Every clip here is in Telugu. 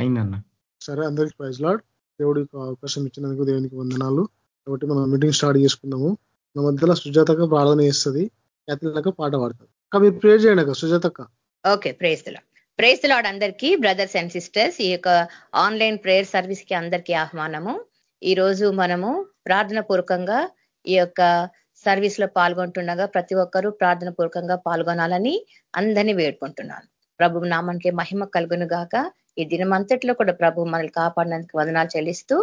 అయిందన్న. సరే అందరికి ప్రైజ్ లాడ్. దేవుడికి అవకాశం ఇచ్చినందుకు దేవునికి వందనాలు. కాబట్టి మనం మీటింగ్ స్టార్ట్ చేసుకుందాము. మన మధ్యలో సుజాతక ప్రార్థన చేస్తుంది. క్యాథలిన్ పాట పాడుతుంది. మీరు ప్రేర్ చేయండి అక్క సుజాతక్క ఓకే ప్రేస్తులా ప్రేస్తులాడ్ అందరికీ బ్రదర్స్ అండ్ సిస్టర్స్ ఈ యొక్క ఆన్లైన్ ప్రేయర్ సర్వీస్కి అందరికీ ఆహ్వానము. ఈ రోజు మనము ప్రార్థన పూర్వకంగా ఈ యొక్క సర్వీస్లో పాల్గొంటుండగా ప్రతి ఒక్కరూ ప్రార్థన పూర్వకంగా పాల్గొనాలని అందరినీ వేడుకుంటున్నాను. ప్రభు నామానికి మహిమ కలుగును గాక. ఈ దినమంతట్లో కూడా ప్రభు మనల్ని కాపాడినందుకు వదనాలు చెల్లిస్తూ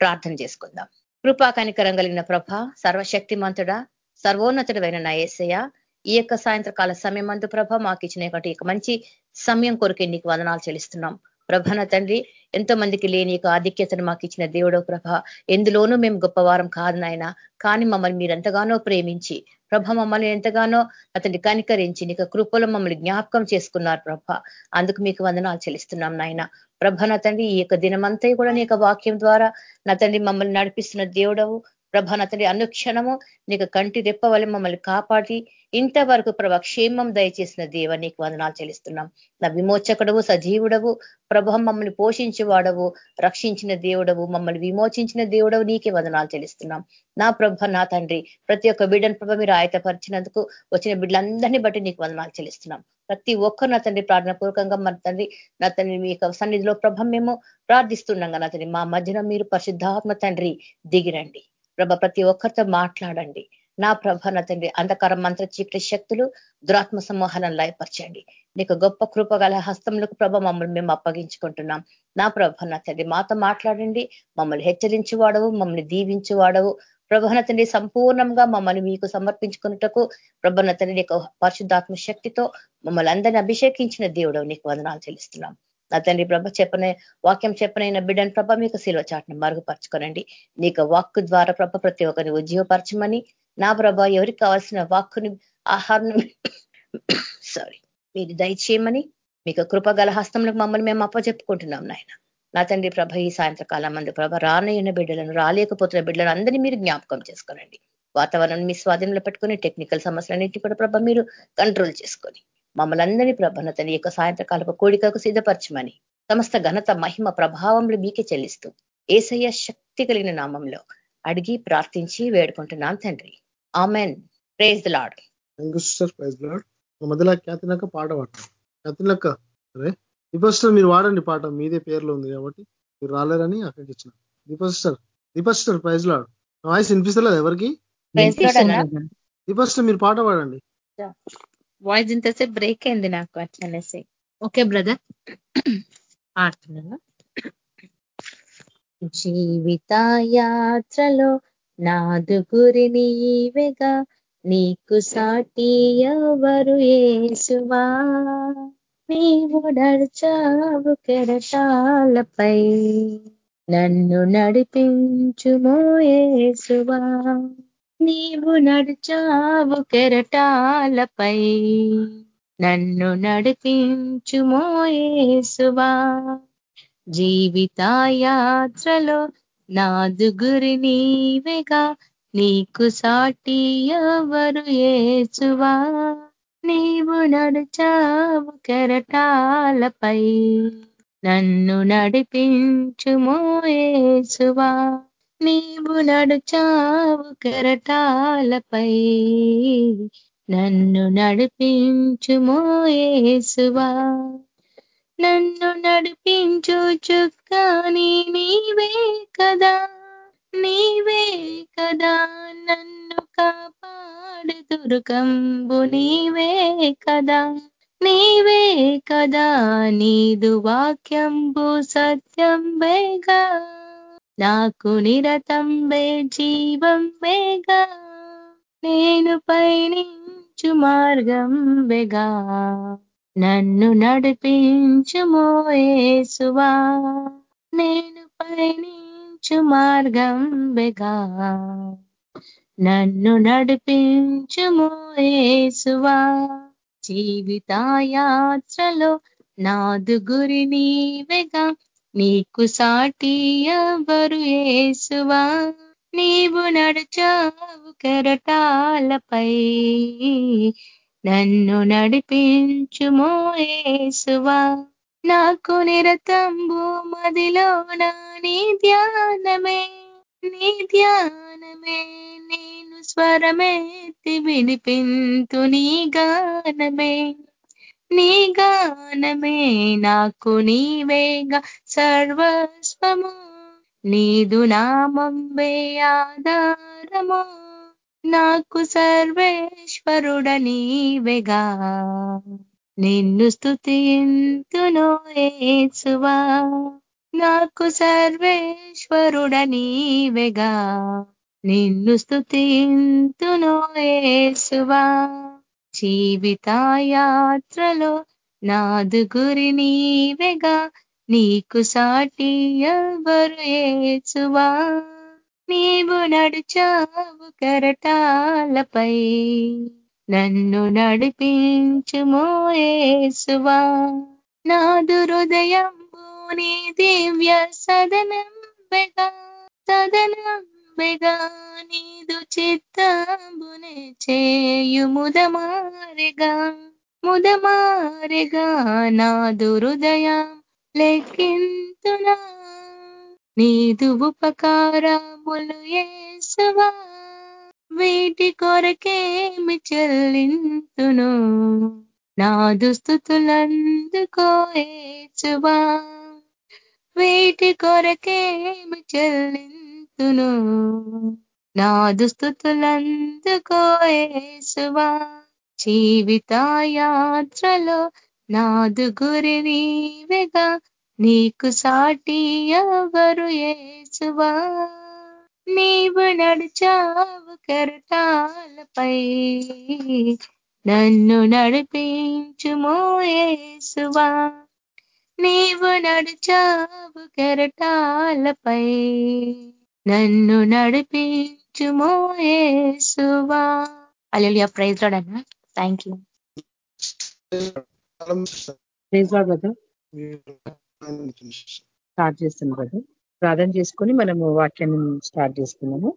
ప్రార్థన చేసుకుందాం. కృపా కనికరం కలిగిన ప్రభ సర్వశక్తిమంతుడ సర్వోన్నతుడైన నా ఏసయ్య ఈ యొక్క సాయంత్రకాల సమయం అందు ప్రభ మాకు ఇచ్చిన మంచి సమయం కొరకే నీకు వదనాలు చెల్లిస్తున్నాం. ప్రభన తండ్రి ఎంతో మందికి లేని యొక్క ఆధిక్యతను మాకు ఇచ్చిన దేవుడో ప్రభ ఎందులోనూ మేము గొప్పవారం కాదు నాయన. కానీ మమ్మల్ని మీరు ఎంతగానో ప్రేమించి ప్రభ మమ్మల్ని ఎంతగానో అతన్ని కనికరించి నీకు కృపలో మమ్మల్ని జ్ఞాపకం చేసుకున్నారు ప్రభ. అందుకు మీకు వందనాలు చెల్లిస్తున్నాం నాయన. ప్రభ నా తండ్రి ఈ యొక్క దినమంతా కూడా నీ వాక్యం ద్వారా నా తండ్రి మమ్మల్ని నడిపిస్తున్న దేవుడవు. ప్రభా నా తండ్రి అనుక్షణము నీకు కంటి రెప్ప వల్ల మమ్మల్ని కాపాడి ఇంతవరకు ప్రభ క్షేమం దయచేసిన దేవ నీకు వందనాలు చెల్లిస్తున్నాం. నా విమోచకుడవు సజీవుడవు ప్రభ మమ్మల్ని పోషించేవాడవు రక్షించిన దేవుడవు మమ్మల్ని విమోచించిన దేవుడవు నీకే వందనాలు చెల్లిస్తున్నాం. నా ప్రభ నా తండ్రి ప్రతి ఒక్క బిడ్డను ప్రభ మీరు ఆయతపరిచినందుకు వచ్చిన బిడ్డలందరినీ బట్టి నీకు వందనాలు చెల్లిస్తున్నాం. ప్రతి ఒక్కరు నా తండ్రి ప్రార్థన పూర్వకంగా మన తండ్రి నా తండ్రి మీ సన్నిధిలో ప్రభ మేము ప్రార్థిస్తున్నాం నా తండ్రి మా మధ్యన మీరు పరిశుద్ధాత్మ తండ్రి దిగిరండి. ప్రభ ప్రతి ఒక్కరితో మాట్లాడండి. నా ప్రభ నా తండ్రి అంధకార మంత్ర చీకటి శక్తులు దురాత్మ సమూహాలను లయపరచండి. నీకు గొప్ప కృపగల హస్తములకు ప్రభ మమ్మల్ని మేము అప్పగించుకుంటున్నాం. నా ప్రభ నా తండ్రి మాతో మాట్లాడండి. మమ్మల్ని హెచ్చరించి వాడవు మమ్మల్ని దీవించి వాడవు ప్రభన తండ్రి సంపూర్ణంగా మమ్మల్ని మీకు సమర్పించుకున్నటకు ప్రభన తండ్రి నీకు పరిశుద్ధాత్మ శక్తితో మమ్మల్ని అందరినీ అభిషేకించిన దేవుడు నీకు వందనాలు చెల్లిస్తున్నాం. నా తండ్రి ప్రభ చెప్పనే వాక్యం చెప్పనైన బిడ్డను ప్రభ మీకు శిల్వ చాటును మరుగుపరచుకోనండి. నీకు వాక్కు ద్వారా ప్రభ ప్రతి ఒక్కరిని ఉద్యోగపరచమని నా ప్రభ ఎవరికి కావాల్సిన వాక్కుని ఆహారం సారీ మీరు దయచేయమని మీకు కృపగల హస్తంలో మమ్మల్ని మేము అప్పచెప్పుకుంటున్నాం నాయన. నా తండ్రి ప్రభ ఈ సాయంత్రకాలం మంది ప్రభ రానయ్యున్న బిడ్డలను రాలేకపోతున్న బిడ్డలను అందరినీ మీరు జ్ఞాపకం చేసుకోనండి. వాతావరణం మీ స్వాధీనంలో పెట్టుకుని టెక్నికల్ సమస్యలన్నింటినీ కూడా ప్రభ మీరు కంట్రోల్ చేసుకొని. మమ్మల్ని అందరినీ ప్రభన తన యొక్క సాయంత్రకాలపు కోడికకు సిద్ధపరచమని సమస్త ఘనత మహిమ ప్రభావంలో మీకే చెల్లిస్తూ ఏసయ్య శక్తి కలిగిన నామంలో అడిగి ప్రార్థించి వేడుకుంటున్నాం తండ్రి. ఆమెన్. ప్రేజ్ ద లాడ్ మధ్యలో పాట పాడతాం. దీపస్టర్ మీరు వాడండి పాట. మీదే పేర్లో ఉంది కాబట్టి మీరు రాలేరని అక్కడికి ఇచ్చిన the pastor the pastor praise Lord voice వినిపిస్తలేదు ఎవరికి? దీపస్టర్ మీరు పాట పాడండి. వాయిస్ ఇంతసేపు బ్రేక్ అయింది నాకు అట్లనేసి ఓకే బ్రదర్ పాడుతున్నాను జీవిత యాత్రలో నాదు గురి నీవేగా నీకు సాటి ఎవరు ఏసువా నీవు నడిచావు కెరటాలపై నన్ను నడిపించుమో ఏసువా నీవు నడిచావు కెరటాలపై. నన్ను నడిపించుమోయేసువా జీవితాయాత్రలో నాదుగురి నీవేగా. నీకు సాటి ఎవరు ఏసువా నీవు నడిచావు కెరటాలపై. నన్ను నడిపించుమోయేసువా నీవు నడుచావు కెరటాలపై. నన్ను నడిపించుమోయేసువా నన్ను నడిపించు చుక్కాని నీవే కదా. నీవే కదా. నన్ను కాపాడు దుర్గంబు నీవే కదా. నీవే కదా. నీదు వాక్యంబు సత్యంబేగా నాకు నిరతంబే జీవం వేగా నేను పయనించు మార్గం వేగా. నన్ను నడిపించు మోయేసువా నేను పయనించు మార్గం వేగా. నన్ను నడిపించు మోయేసువా జీవితాయాత్రలో నాదు గురి నీవేగా. నీకు సాటి ఎవరు ఏసువా నీవు నడిచావు కెరటాలపై. నన్ను నడిపించుమో ఏసువా నాకు నిరతంబు మదిలోన నీ ధ్యానమే. నీ ధ్యానమే నేను స్వరమేతి వినిపింతు నీ గానమే. నీ గానమే నాకు నీవేగా సర్వస్వము. నీదు నామంబే ఆధారము. నాకు సర్వేశ్వరుడ నీవేగా. నిన్ను స్థుతింతును ఏసువా. నాకు సర్వేశ్వరుడ నీవేగా. నిన్ను స్థుతింతును ఏసువా. జీవితాయాత్రలో నాదు గురి నీవేగా నీకు సాటి ఎవరు ఏసువా నీవు నడుచావు కరటాలపై నన్ను నడిపించుమో ఏసువా? నాదు హృదయం నీ దివ్య సదనంబెగా సదనంబెగా. సదనం బెగా నీదు చిత్తంబునే చేయు ముదమారెగా ముదమారెగా నాదు హృదయం లెక్కింతునా. నీదు ఉపకారములు ఏసవా వీటి కొరకేమి చెల్లింతును. నా దుస్థుతులందుకో ఏచువా వీటి కొరకేమి చెల్లింతును. నా దుస్థుతులందుకో జీవితాయాత్రలో నాదు గురి నీవేగా నీకు సాటి ఎవరు ఏసువా? నీవు నడిచావు కెరటాలపై నన్ను నడిపించుమో ఏసువా? నీవు నడిచావు కెరటాలపై నన్ను నడిపించు నడిపించుమో ఏసువా ప్రైజ్ రాడ్ అన్న. థ్యాంక్ యూ ప్రైజ్ కదా స్టార్ట్ చేస్తున్నాం కదా ప్రార్థన చేసుకొని మనము వాక్యాన్ని స్టార్ట్ చేసుకున్నాము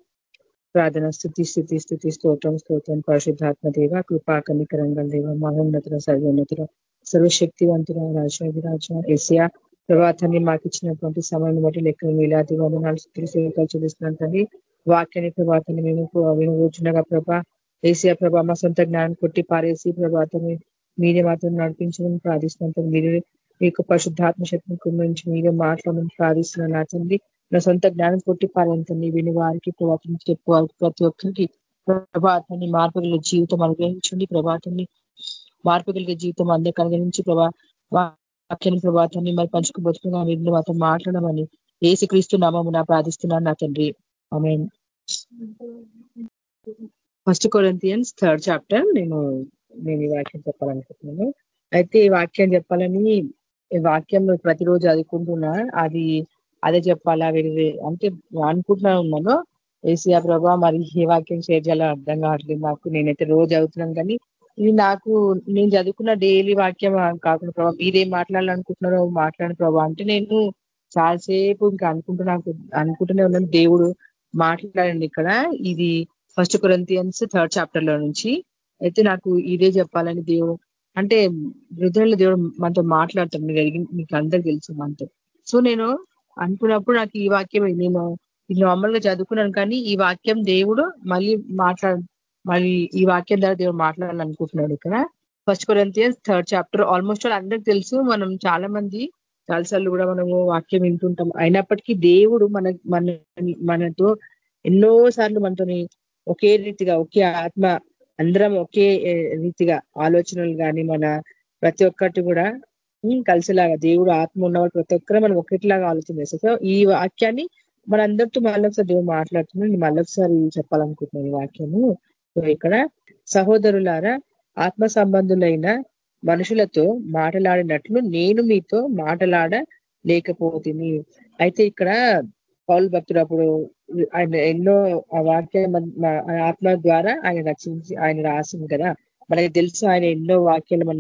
ప్రార్థన స్థుతి స్థుతి స్థుతి స్తోత్రం స్తోత్రం. పరిశుద్ధాత్మ దేవ కృపాకనిక కనికరంగం దేవ మహోన్నతుల సర్వోన్నతుల సర్వశక్తివంతుల రాజాధిరాజ ఏసియా ప్రభాతాన్ని మాకు ఇచ్చినటువంటి సమయం బట్టి లెక్కలు మీలాది వందనాలు స్థుతులు సేవకాలు చూపిస్తున్నాం తండ్రి. వాక్యాన్ని ప్రభాతాన్ని మేము వినవచ్చునగా ప్రభా ఏసీఆ ప్రభా మా సొంత జ్ఞానం కొట్టి పారేసి ప్రభాతాన్ని మీరే మాత్రం నడిపించమని ప్రార్థిస్తున్నాం మీరే మీకు పరిశుద్ధాత్మ శక్తిని కురించి మీరే మాట్లాడమని ప్రార్థిస్తున్నాను నా నా సొంత జ్ఞానం కొట్టి పారంతండి విని వారికి ప్రభాతం చెప్పువారికి ప్రతి ఒక్కరికి ప్రభాతాన్ని మార్పుగల జీవితం అనుగ్రహించండి ప్రభాతాన్ని మార్పుగలిగే జీవితం అందరికి అనుగ్రహించి ప్రభా వాక్యాన్ని ప్రభాతాన్ని మరి పంచుకోబోతున్నా మీరు మాతో మాట్లాడమని ఏసు క్రీస్తు నామము నా ప్రార్థిస్తున్నాను నా తండ్రి. First Corinthians third chapter. నేను నేను ఈ వాక్యం చెప్పాలనుకుంటున్నాను. అయితే ఈ వాక్యం చెప్పాలని వాక్యం ప్రతిరోజు చదువుకుంటున్నా. అది అదే చెప్పాలా వేరే అంటే అనుకుంటున్నా ఉన్నాను. ఏసీఆ ప్రభా మరి ఏ వాక్యం షేర్ చేయాలో అర్థం కావట్లేదు నాకు. నేనైతే రోజు చదువుతున్నాను కానీ ఇది నాకు నేను చదువుకున్న డైలీ వాక్యం కాకుండా ప్రభావ మీరేం మాట్లాడాలనుకుంటున్నారో మాట్లాడిన ప్రభావ అంటే నేను చాలాసేపు ఇంకా అనుకుంటున్నా అనుకుంటూనే ఉన్నాను. దేవుడు మాట్లాడండి ఇక్కడ. ఇది ఫస్ట్ కొరంతియన్స్ థర్డ్ చాప్టర్లో నుంచి. అయితే నాకు ఇదే చెప్పాలని దేవుడు అంటే హృదయంలో దేవుడు మనతో మాట్లాడతాడు మీకు మీకు అందరికి తెలుసు మనతో. సో నేను అనుకున్నప్పుడు నాకు ఈ వాక్యం నేను నార్మల్గా చదువుకున్నాను కానీ ఈ వాక్యం దేవుడు మళ్ళీ మాట్లాడ మళ్ళీ ఈ వాక్యం ద్వారా దేవుడు మాట్లాడాలనుకుంటున్నాడు ఇక్కడ. First Corinthians third chapter almost all అందరికి తెలుసు. మనం చాలా మంది చాలాసార్లు కూడా మనము వాక్యం వింటుంటాం. అయినప్పటికీ దేవుడు మన మన మనతో ఎన్నో సార్లు మనతోని ఒకే రీతిగా ఒకే ఆత్మ అందరం ఒకే రీతిగా ఆలోచనలు కానీ మన ప్రతి ఒక్కటి కూడా కలిసిలాగా దేవుడు ఆత్మ ఉన్నవాడు ప్రతి ఒక్కరు మనం ఒకటిలాగా ఆలోచన చేస్తాం. సో ఈ వాక్యాన్ని మనందరితో మళ్ళొకసారి దేవుడు మాట్లాడుతున్నాను మళ్ళొకసారి చెప్పాలనుకుంటున్నాను ఈ వాక్యము. సో ఇక్కడ సహోదరులారా ఆత్మ సంబంధులైన మనుషులతో మాట్లాడినట్లు నేను మీతో మాటలాడ లేకపోతుంది అయితే ఇక్కడ పౌల్ భక్తుడు అప్పుడు ఆయన ఎన్నో ఆ వాక్య ఆత్మ ద్వారా ఆయన రచించి ఆయన రాసింది కదా. మనకి తెలుసు ఆయన ఎన్నో వాక్యాలు మన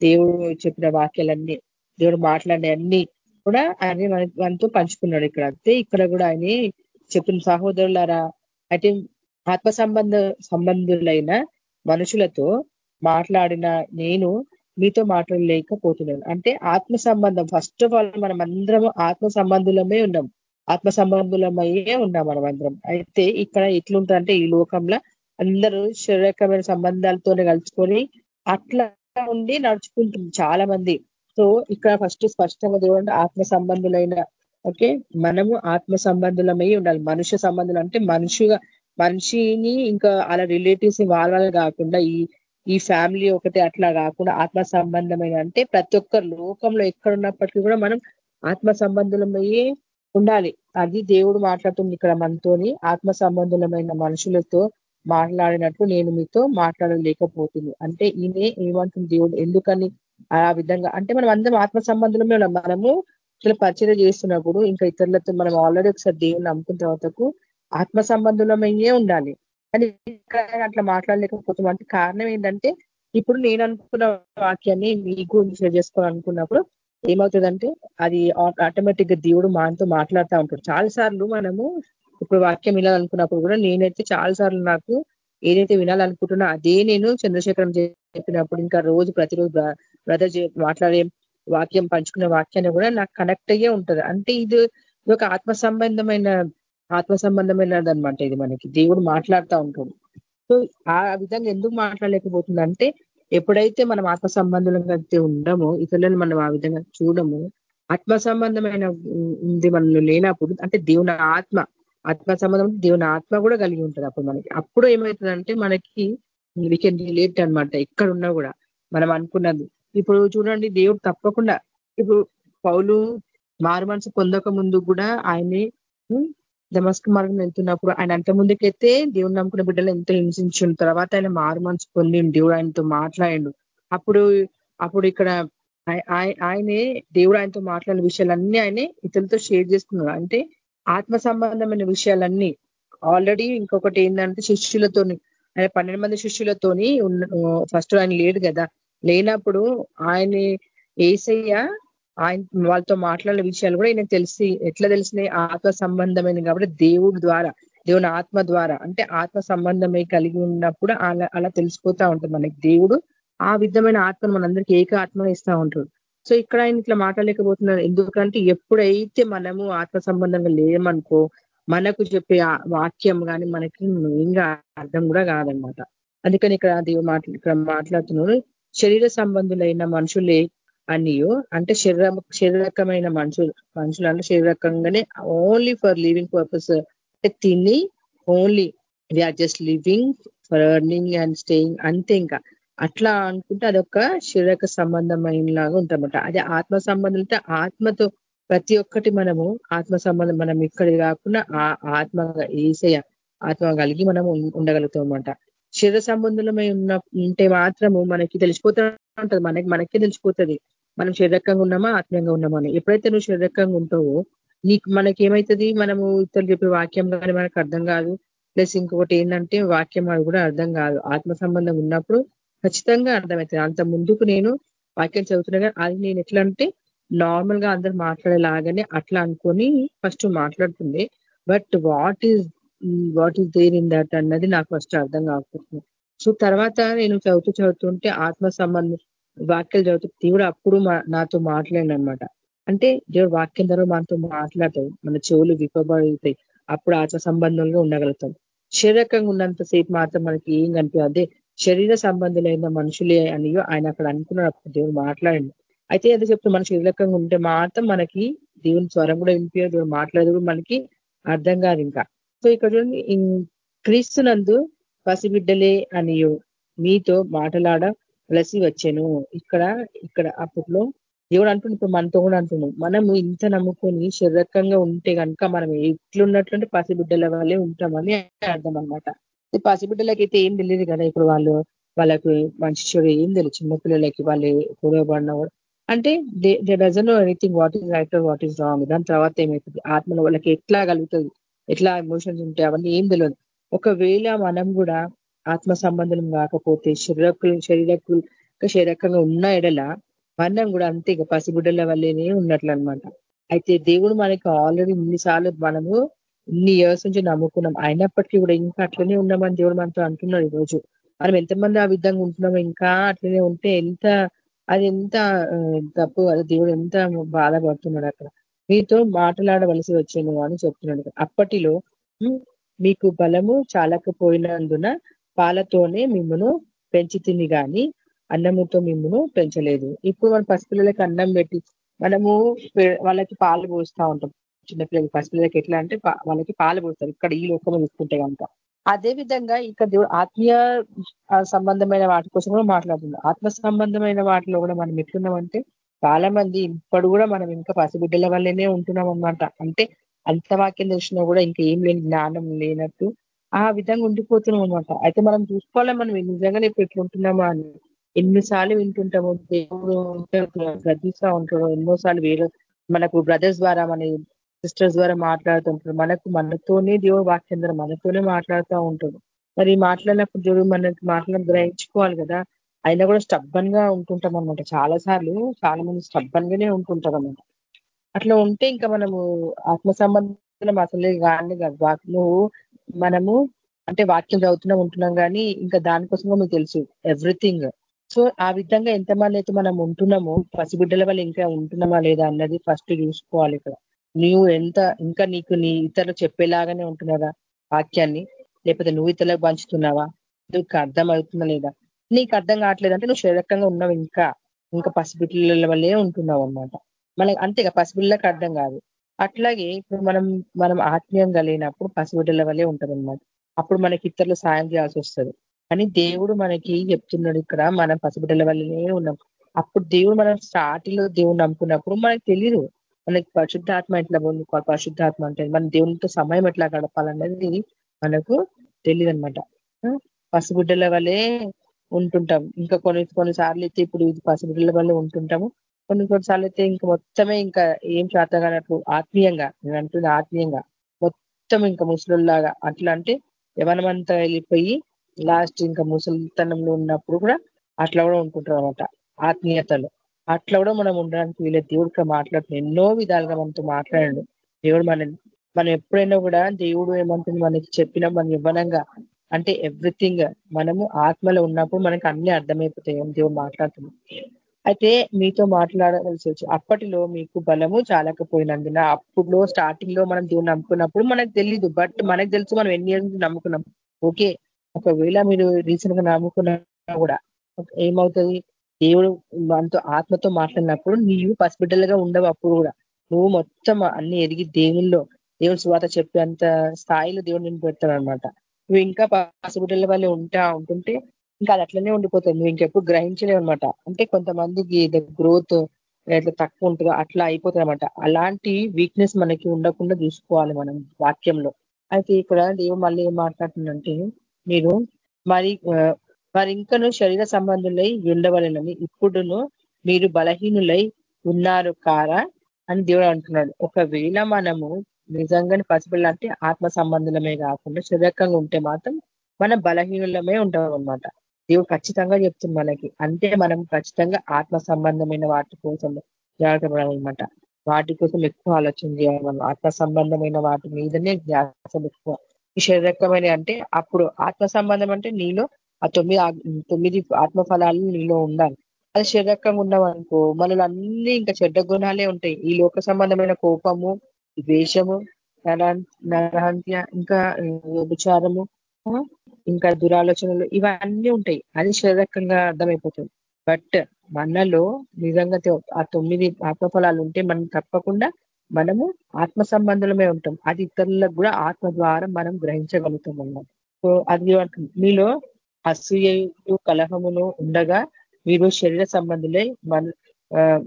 దేవుడు చెప్పిన వాక్యాలన్నీ దేవుడు మాట్లాడిన అన్ని కూడా ఆయన మనతో పంచుకున్నాడు ఇక్కడ. అయితే ఇక్కడ కూడా ఆయన చెప్పిన సహోదరులారా అయితే ఆత్మ సంబంధ సంబంధులైన మనుషులతో మాట్లాడిన నేను మీతో మాట్లాడలేకపోతున్నాను. అంటే ఆత్మ సంబంధం. ఫస్ట్ ఆఫ్ ఆల్ మనం అందరం ఆత్మ సంబంధులమే ఉన్నాం. ఆత్మ సంబంధులమయ్యే ఉన్నాం మనం అందరం. అయితే ఇక్కడ ఎట్లుంటారంటే ఈ లోకంలో అందరూ శరీరకమైన సంబంధాలతోనే కలుసుకొని అట్లా ఉండి నడుచుకుంటుంది చాలా మంది సో ఇక్కడ ఫస్ట్ స్పష్టంగా చూడండి ఆత్మ సంబంధులైన ఓకే మనము ఆత్మ సంబంధులమై ఉండాలి. మనుష్య సంబంధులు అంటే మనుషుగా మనిషిని ఇంకా అలా రిలేటివ్స్ వాళ్ళ కాకుండా ఈ ఈ ఫ్యామిలీ ఒకటి అట్లా కాకుండా ఆత్మ సంబంధమైన అంటే ప్రతి ఒక్క లోకంలో ఎక్కడ ఉన్నప్పటికీ కూడా మనం ఆత్మ సంబంధులమయ్యే ఉండాలి. అది దేవుడు మాట్లాడుతుంది ఇక్కడ మనతోని. ఆత్మ సంబంధులమైన మనుషులతో మాట్లాడినట్టు నేను మీతో మాట్లాడలేకపోతుంది అంటే ఈమె ఏమంటుంది దేవుడు? ఎందుకని ఆ విధంగా? అంటే మనం అందరం ఆత్మ సంబంధులమే ఉన్నాం. మనము ఇట్లా పరిచయం చేస్తున్నప్పుడు ఇంకా ఇతరులతో మనం ఆల్రెడీ ఒకసారి దేవుని నమ్ముకున్న తర్వాతకు ఆత్మ సంబంధులమయ్యే ఉండాలి. కానీ ఇక్కడ అట్లా మాట్లాడలేకపోతున్నాం కారణం ఏంటంటే ఇప్పుడు నేను అనుకున్న వాక్యాన్ని మీకు షేర్ చేసుకోవాలనుకున్నప్పుడు ఏమవుతుందంటే అది ఆటోమేటిక్గా దేవుడు మాతో మాట్లాడుతూ ఉంటాడు. చాలా సార్లు మనము ఇప్పుడు వాక్యం వినాలనుకున్నప్పుడు కూడా నేనైతే చాలా సార్లు నాకు ఏదైతే వినాలనుకుంటున్నా అదే నేను చంద్రశేఖరం చెప్పినప్పుడు ఇంకా రోజు ప్రతిరోజు బ్రదర్ మాట్లాడే వాక్యం పంచుకునే వాక్యాన్ని కూడా నాకు కనెక్ట్ అయ్యే ఉంటది. అంటే ఇది ఒక ఆత్మ సంబంధమైన ఆత్మ సంబంధమైనదనమాట ఇది మనకి. దేవుడు మాట్లాడుతూ ఉంటాడు. సో ఆ విధంగా ఎందుకు మాట్లాడలేకపోతుందంటే ఎప్పుడైతే మనం ఆత్మ సంబంధంగా ఉండమో ఇతరులను మనం ఆ విధంగా చూడము ఆత్మ సంబంధమైన ఉంది మనలో లేనప్పుడు అంటే దేవుని ఆత్మ ఆత్మ సంబంధం దేవుని ఆత్మ కూడా కలిగి ఉంటుంది అప్పుడు మనకి. అప్పుడు ఏమవుతుందంటే మనకి వీ కెన్ రిలేట్ అనమాట ఎక్కడున్నా కూడా. మనం అనుకున్నది. ఇప్పుడు చూడండి దేవుడు తప్పకుండా ఇప్పుడు పౌలు మారు మనసు పొందక ముందు కూడా ఆయన్ని దమస్క మార్గం వెళ్తున్నప్పుడు ఆయన అంత ముందుకైతే దేవుని నమ్ముకున్న బిడ్డలు ఎంతో హింసించిన తర్వాత ఆయన మారు మనసు పొందిండు. దేవుడు ఆయనతో మాట్లాడిండు. అప్పుడు అప్పుడు ఇక్కడ ఆయనే దేవుడు ఆయనతో మాట్లాడిన విషయాలన్నీ ఆయనే ఇతరులతో షేర్ చేసుకున్నాడు. అంటే ఆత్మ సంబంధమైన విషయాలన్నీ ఆల్రెడీ ఇంకొకటి ఏంటంటే శిష్యులతోని ఆయన పన్నెండు మంది శిష్యులతోని ఫస్ట్ ఆయన లేడు కదా. లేనప్పుడు ఆయన ఏసయ్య ఆయన వాళ్ళతో మాట్లాడిన విషయాలు కూడా ఈయన తెలిసి ఎట్లా తెలిసినాయి? ఆత్మ సంబంధమైన కాబట్టి దేవుడి ద్వారా దేవుని ఆత్మ ద్వారా. అంటే ఆత్మ సంబంధమై కలిగి ఉన్నప్పుడు అలా అలా తెలిసిపోతా ఉంటుంది మనకి. దేవుడు ఆ విధమైన ఆత్మను మనందరికీ ఏక ఆత్మ ఇస్తా ఉంటాడు. సో ఇక్కడ ఆయన ఇట్లా మాట్లాడలేకపోతున్నారు. ఎందుకంటే ఎప్పుడైతే మనము ఆత్మ సంబంధంగా లేమనుకో మనకు చెప్పే వాక్యం కానీ మనకి మెయిన్గా అర్థం కూడా కాదనమాట. అందుకని ఇక్కడ దేవుడు మాట్లా ఇక్కడ మాట్లాడుతున్నారు శరీర సంబంధులైన మనుషులే అనియో. అంటే శరీర శరీరకమైన మనుషులు మనుషులు అంటే శరీరకంగానే ఓన్లీ ఫర్ లివింగ్ పర్పస్ అంటే తిని only or just living for earning and staying అంతే ఇంకా. అట్లా అనుకుంటే అదొక శరీరక సంబంధమైన లాగా ఉంటామట అదే ఆత్మ సంబంధం అంటే ఆత్మతో ప్రతి ఒక్కటి మనము ఆత్మ సంబంధం మనం ఇక్కడ కాకుండా ఆ ఆత్మ ఏసయ ఆత్మ కలిగి మనం ఉండగలుగుతాం అనమాట శరీర సంబంధులమై ఉన్న ఉంటే మాత్రము మనకి తెలిసిపోతూ ఉంటది. మనకి మనకే తెలిసిపోతుంది. మనం శరీరకంగా ఉన్నామా ఆత్మీయంగా ఉన్నామా అని. ఎప్పుడైతే నువ్వు శరీరకంగా ఉంటావో నీకు మనకి ఏమవుతుంది మనము ఇతరులు చెప్పే వాక్యం కానీ మనకు అర్థం కాదు. ప్లస్ ఇంకొకటి ఏంటంటే వాక్యం అది కూడా అర్థం కాదు. ఆత్మ సంబంధం ఉన్నప్పుడు ఖచ్చితంగా అర్థమవుతుంది అంత ముందుకు నేను వాక్యం చదువుతున్నా అది నేను ఎట్లా అంటే నార్మల్గా అందరు మాట్లాడేలాగానే అట్లా అనుకొని ఫస్ట్ మాట్లాడుతుంది but what is what is there in that అన్నది నాకు ఫస్ట్ అర్థం కాకపోతుంది. సో తర్వాత నేను చదువుతూ చదువుతుంటే ఆత్మ సంబంధం వాక్యాలు చదువుతూ దేవుడు అప్పుడు నాతో మాట్లాడి అనమాట అంటే దేవుడు వాక్యం ద్వారా మనతో మాట్లాడతాడు. మన చెవులు విప్పబడతాయి. అప్పుడు ఆత్మ సంబంధంలో ఉండగలుగుతాం. శరీరకంగా ఉన్నంతసేపు మాత్రం మనకి ఏం కనిపించదు అదే శరీర సంబంధులైన మనుషులే అని ఆయన అక్కడ అనుకున్నప్పుడు దేవుడు మాట్లాడండి. అయితే ఏదో చెప్తే మన శరీరకంగా ఉంటే మాత్రం మనకి దేవుని స్వరం కూడా వినిపించదు దేవుడు మాట్లాడదు మనకి అర్థం కాదు ఇంకా. సో ఇక్కడ చూడండి క్రీస్తునందు పసిబిడ్డలే అనియో మీతో మాటలాడ వలసి వచ్చాను. ఇక్కడ ఇక్కడ అప్పట్లో దేవుడు అంటుండే ఇప్పుడు మనతో కూడా అంటున్నాం మనము ఇంత నమ్ముకొని శరీరకంగా ఉంటే కనుక మనం ఎట్లున్నట్లుంటే పసిబిడ్డల వల్లే ఉంటామని అర్థం అనమాట పసిబిడ్డలకి అయితే ఏం తెలియదు కదా ఇప్పుడు వాళ్ళు వాళ్ళకు మంచి చెడు ఏం తెలియదు. చిన్నపిల్లలకి వాళ్ళు పూర్వబడిన అంటే they doesn't know anything what is right what is wrong. దాని తర్వాత ఏమవుతుంది ఆత్మలో వాళ్ళకి ఎట్లా కలుగుతుంది? ఎట్లా ఎమోషన్స్ ఉంటాయి? అవన్నీ ఏం తెలియదు. ఒకవేళ మనం కూడా ఆత్మ సంబంధం కాకపోతే శరీరకులు శరీరకు శరీరకంగా ఉన్న ఎడల మనం కూడా అంతే ఇక పసిగుడ్డల వల్లేనే ఉన్నట్లు అనమాట అయితే దేవుడు మనకి ఆల్రెడీ ఇన్నిసార్లు మనము ఇన్ని ఇయర్స్ నుంచి నమ్ముకున్నాం. అయినప్పటికీ కూడా ఇంకా అట్లనే ఉన్నామని దేవుడు మనతో అంటున్నాడు ఈరోజు. మనం ఎంతమంది ఆ విధంగా ఉంటున్నామో ఇంకా అట్లనే ఉంటే ఎంత అది ఎంత తప్పు అది దేవుడు ఎంత బాధపడుతున్నాడు అక్కడ. మీతో మాట్లాడవలసి వచ్చాను అని చెప్తున్నాడు. అప్పటిలో మీకు బలము చాలకపోయినందున పాలతోనే మిమ్మను పెంచితిని గాని అన్నముతో మిమ్మను పెంచలేదు. ఇప్పుడు మన పసిపిల్లలకి అన్నం పెట్టి మనము వాళ్ళకి పాలు పోస్తూ ఉంటాం. చిన్నపిల్లలకి పసిపిల్లలకి ఎట్లా అంటే వాళ్ళకి పాలు పోస్తారు. ఇక్కడ ఈ లోకంలో తీసుకుంటే కనుక. అదే విధంగా ఇక్కడ దేవుడు ఆత్మీయ సంబంధమైన వాటి కోసం కూడా మాట్లాడుతుంది ఆత్మ సంబంధమైన వాటిలో కూడా మనం ఎట్లున్నామంటే చాలా మంది ఇప్పుడు కూడా మనం ఇంకా పసిబిడ్డల వల్లనే ఉంటున్నాం అనమాట అంటే అంత వాక్యం తెలిసినా కూడా ఇంకా ఏం లేని జ్ఞానం లేనట్టు ఆ విధంగా ఉండిపోతున్నాం అనమాట అయితే మనం చూసుకోవాలి మనం నిజంగానే ఇప్పుడు అని. ఎన్నిసార్లు వింటుంటాము దేవుడు గర్దిస్తూ ఉంటాడు. ఎన్నోసార్లు వేరే మనకు బ్రదర్స్ ద్వారా మన సిస్టర్స్ ద్వారా మాట్లాడుతుంటారు మనకు మనతోనే దేవుడు వాక్యం ద్వారా మనతోనే మాట్లాడుతూ ఉంటాడు. మరి మాట్లాడినప్పుడు దేవుడు మనకి మాట్లాడి గ్రహించుకోవాలి కదా. అయినా కూడా స్టబ్బన్గా ఉంటుంటాం అనమాట చాలా సార్లు చాలా మంది స్టబ్బన్ గానే ఉంటుంటారు అనమాట అట్లా ఉంటే ఇంకా మనము ఆత్మ సంబంధం అసలే కానీ నువ్వు మనము అంటే వాక్యం చదువుతున్నాం ఉంటున్నాం కానీ ఇంకా దానికోసం మీకు తెలుసు ఎవ్రీథింగ్. సో ఆ విధంగా ఎంతమంది అయితే మనం ఉంటున్నామో పసిబిడ్డల వల్ల ఇంకా ఉంటున్నామా లేదా అన్నది ఫస్ట్ చూసుకోవాలి ఇక్కడ. నువ్వు ఎంత ఇంకా నీకు నీ ఇతరులు చెప్పేలాగానే ఉంటున్నారా వాక్యాన్ని? లేకపోతే నువ్వు ఇతరులకు పంచుతున్నావా? నీకు అర్థం అవుతుందా లేదా? నీకు అర్థం కావట్లేదు అంటే నువ్వు శరీరకంగా ఉన్నావు ఇంకా. ఇంకా పసిబిడ్డల వల్లే ఉంటున్నావు అనమాట మనకి అంతేగా పసిబిడ్డలకు అర్థం కాదు. అట్లాగే ఇప్పుడు మనం మనం ఆత్మీయం కలిగినప్పుడు పసిబిడ్డల వల్లే ఉంటాం అప్పుడు మనకి ఇతరులు సాయం చేయాల్సి వస్తుంది కానీ దేవుడు మనకి చెప్తున్నాడు ఇక్కడ మనం పసిబిడ్డల వల్లనే ఉన్నాం. అప్పుడు దేవుడు మనం స్టార్టింగ్లో దేవుడు నమ్ముకున్నప్పుడు మనకు తెలియదు మనకి పరిశుద్ధాత్మ ఎట్లా ఉంది పరిశుద్ధాత్మ అంటే మన దేవునితో సమయం ఎట్లా గడపాలన్నది మనకు తెలియదు అనమాట పసిబిడ్డల వల్లే ఉంటుంటాం. ఇంకా కొన్ని కొన్నిసార్లు అయితే ఇప్పుడు పసిబిడ్డల వల్లే ఉంటుంటాము. కొన్ని కొన్నిసార్లు అయితే ఇంకా మొత్తమే ఇంకా ఏం కానట్లు ఆత్మీయంగా నేను అంటుంది ఆత్మీయంగా. మొత్తం ఇంకా ముసలుల్లాగా అట్లా అంటే యవనమంతా వెళ్ళిపోయి లాస్ట్ ఇంకా ముసలితనంలో ఉన్నప్పుడు కూడా అట్లా కూడా ఉంటుంటారు అనమాట ఆత్మీయతలో. అట్లా కూడా మనం ఉండడానికి వీళ్ళ దేవుడికి మాట్లాడుతున్న ఎన్నో విధాలుగా మనతో మాట్లాడండి. దేవుడు మన మనం ఎప్పుడైనా కూడా దేవుడు ఏమంటుంది మనకి చెప్పినా మనం ఇవ్వనంగా. అంటే ఎవ్రీథింగ్ మనము ఆత్మలో ఉన్నప్పుడు మనకి అన్ని అర్థమైపోతాయి దేవుడు మాట్లాడుతున్నాం అయితే మీతో మాట్లాడవలసి వచ్చి అప్పటిలో మీకు బలము చాలకపోయినందున అప్పుడులో స్టార్టింగ్లో మనం దేవుని నమ్ముకున్నప్పుడు మనకు తెలీదు. బట్ మనకు తెలుసు మనం ఎన్ని ఇయర్స్ నమ్ముకున్నాం. ఓకే ఒకవేళ మీరు రీసెంట్గా నమ్ముకున్నా కూడా ఏమవుతుంది? దేవుడు మనతో ఆత్మతో మాట్లాడినప్పుడు నీవు పసిబిడ్డలుగా ఉండవు అప్పుడు కూడా. నువ్వు మొత్తం అన్ని ఎరిగి దేవుల్లో దేవుని స్వాత చెప్పేంత స్థాయిలో దేవుడు నేను పెడతాడు అనమాట నువ్వు ఇంకా పసిబిడ్డల వల్ల ఉంటా ఉంటుంటే ఇంకా అది అట్లనే ఉండిపోతుంది. నువ్వు ఇంకెప్పుడు గ్రహించలేవు అనమాట అంటే కొంతమందికి గ్రోత్ ఎట్లా తక్కువ ఉంటుందో అట్లా అయిపోతుంది అనమాట అలాంటి వీక్నెస్ మనకి ఉండకుండా చూసుకోవాలి మనం వాక్యంలో. అయితే ఇక్కడ దేవుడు మళ్ళీ ఏం మాట్లాడుతుందంటే మీరు మరి మరి ఇంకను శరీర సంబంధులై ఉండవలనని ఇప్పుడును మీరు బలహీనులై ఉన్నారు కారా అని దేవుడు అంటున్నాడు. ఒకవేళ మనము నిజంగానే పసిపిల్ల అంటే ఆత్మ సంబంధులమే కాకుండా శరీరకంగా ఉంటే మాత్రం మనం బలహీనులమే ఉంటాం అనమాట దేవుడు ఖచ్చితంగా చెప్తుంది మనకి. అంటే మనం ఖచ్చితంగా ఆత్మ సంబంధమైన వాటి కోసం జాగ్రత్త పడాలన్నమాట. వాటి కోసం ఎక్కువ ఆలోచన చేయాలి మనం. ఆత్మ సంబంధమైన వాటి మీదనే ధ్యాసం ఎక్కువ. ఈ శరీరకమైన అంటే అప్పుడు ఆత్మ సంబంధం అంటే నీలో ఆ తొమ్మిది తొమ్మిది ఆత్మ ఫలాలు నీలో ఉండాలి. అది శరీరకంగా ఉన్నామనుకో మనలో అన్ని ఇంకా చెడ్డ గుణాలే ఉంటాయి. ఈ లోక సంబంధమైన కోపము ద్వేషము నరహంత్య ఇంకా విచారము ఇంకా దురాలోచనలు ఇవన్నీ ఉంటాయి. అది శరీరకంగా అర్థమైపోతుంది. బట్ మనలో నిజంగా ఆ తొమ్మిది ఆత్మఫలాలు ఉంటే మనం తప్పకుండా మనము ఆత్మ సంబంధులమే ఉంటాం. అది ఇతరులకు కూడా ఆత్మ ద్వారా మనం గ్రహించగలుగుతాం అన్నమాట. సో అది మీలో అసూయలు కలహమును ఉండగా మీరు శరీర సంబంధులై మన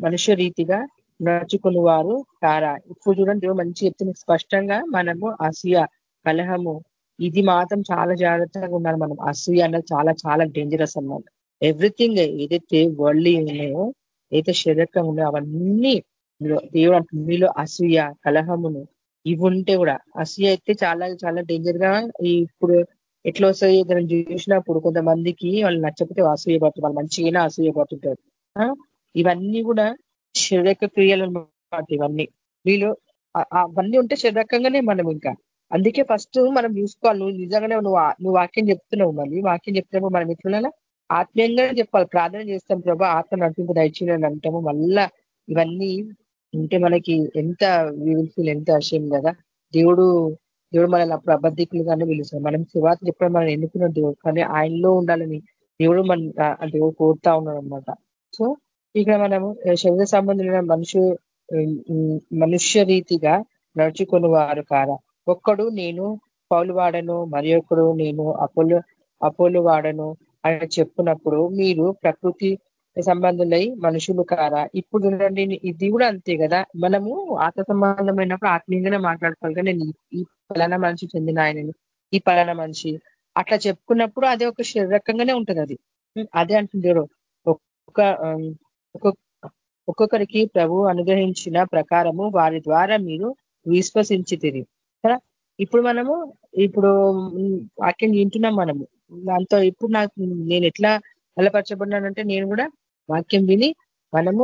మనుష్య రీతిగా నడుచుకుని వారు కారా? ఇప్పుడు చూడండి మంచి చెప్తున్న స్పష్టంగా మనము అసూయ కలహము ఇది మాత్రం చాలా జాగ్రత్తగా ఉండాలి మనం. అసూయ అన్నది చాలా చాలా డేంజరస్ అన్నమాట. ఎవ్రీథింగ్ ఏదైతే వరల్డ్ ఉన్నాయో ఏదైతే శరీరకంగా ఉన్నాయో అవన్నీ దేవుడు అంటే మీలో అసూయ కలహమును ఇవి ఉంటే కూడా అసూయ అయితే చాలా చాలా డేంజర్గా ఇప్పుడు ఎట్లా వస్తాయి ఏదైనా చూసినప్పుడు కొంతమందికి వాళ్ళు నచ్చకపోతే అసూయ పడుతుంది వాళ్ళు మంచిగానే అసూయ పడుతుంటారు ఇవన్నీ కూడా శరీరక క్రియలు అనమాట ఇవన్నీ. వీళ్ళు అవన్నీ ఉంటే శరీరకంగానే మనం ఇంకా అందుకే ఫస్ట్ మనం చూసుకోవాలి. నువ్వు నిజంగానే నువ్వు నువ్వు వాక్యం చెప్తున్నావు మళ్ళీ. వాక్యం చెప్తున్నప్పుడు మనం ఎట్లున్నా ఆత్మీయంగా చెప్పాలి. ప్రార్థన చేస్తాం ప్రభా. ఆత్మ నడిపింపు దయచేయని అంటాము. మళ్ళా ఇవన్నీ ఉంటే మనకి ఎంత ఫీల్ ఎంత విషయం కదా. దేవుడు దేవుడు మనల్ని అప్పుడు అబద్ధికులుగానే పిలుస్తాం మనం శివాత చెప్పడం మనం ఎన్నుకున్న దేవుడు. కానీ ఆయనలో ఉండాలని దేవుడు మన దేవుడు కోరుతా ఉన్నాడు అనమాట సో ఇక్కడ మనము శరీర సంబంధమైన మనుషు మనుష్య రీతిగా నడుచుకుని వారు కారా ఒక్కడు నేను పౌలు వాడను మరి ఒకడు నేను అపోలు అపోలు వాడను అని చెప్పున్నప్పుడు మీరు ప్రకృతి సంబంధులై మనుషులు కారా? ఇప్పుడు చూడండి ఇది కూడా అంతే కదా. మనము ఆత్మ సంబంధమైనప్పుడు ఆత్మీయంగానే మాట్లాడుకోవాలి నేను ఈ పలానా మనిషి చెందిన ఆయనని ఈ పలానా మనిషి. అట్లా చెప్పుకున్నప్పుడు అదే ఒక రకంగానే ఉంటది అది. అదే అంటుంది ఒక్క ఒక్కొక్కరికి ప్రభు అనుగ్రహించిన ప్రకారము వారి ద్వారా మీరు విశ్వసించి కదా ఇప్పుడు మనము ఇప్పుడు వాక్యం వింటున్నాం మనము. దాంతో ఇప్పుడు నాకు నేను ఎట్లా బలపరచబడినానంటే నేను కూడా వాక్యం విని మనము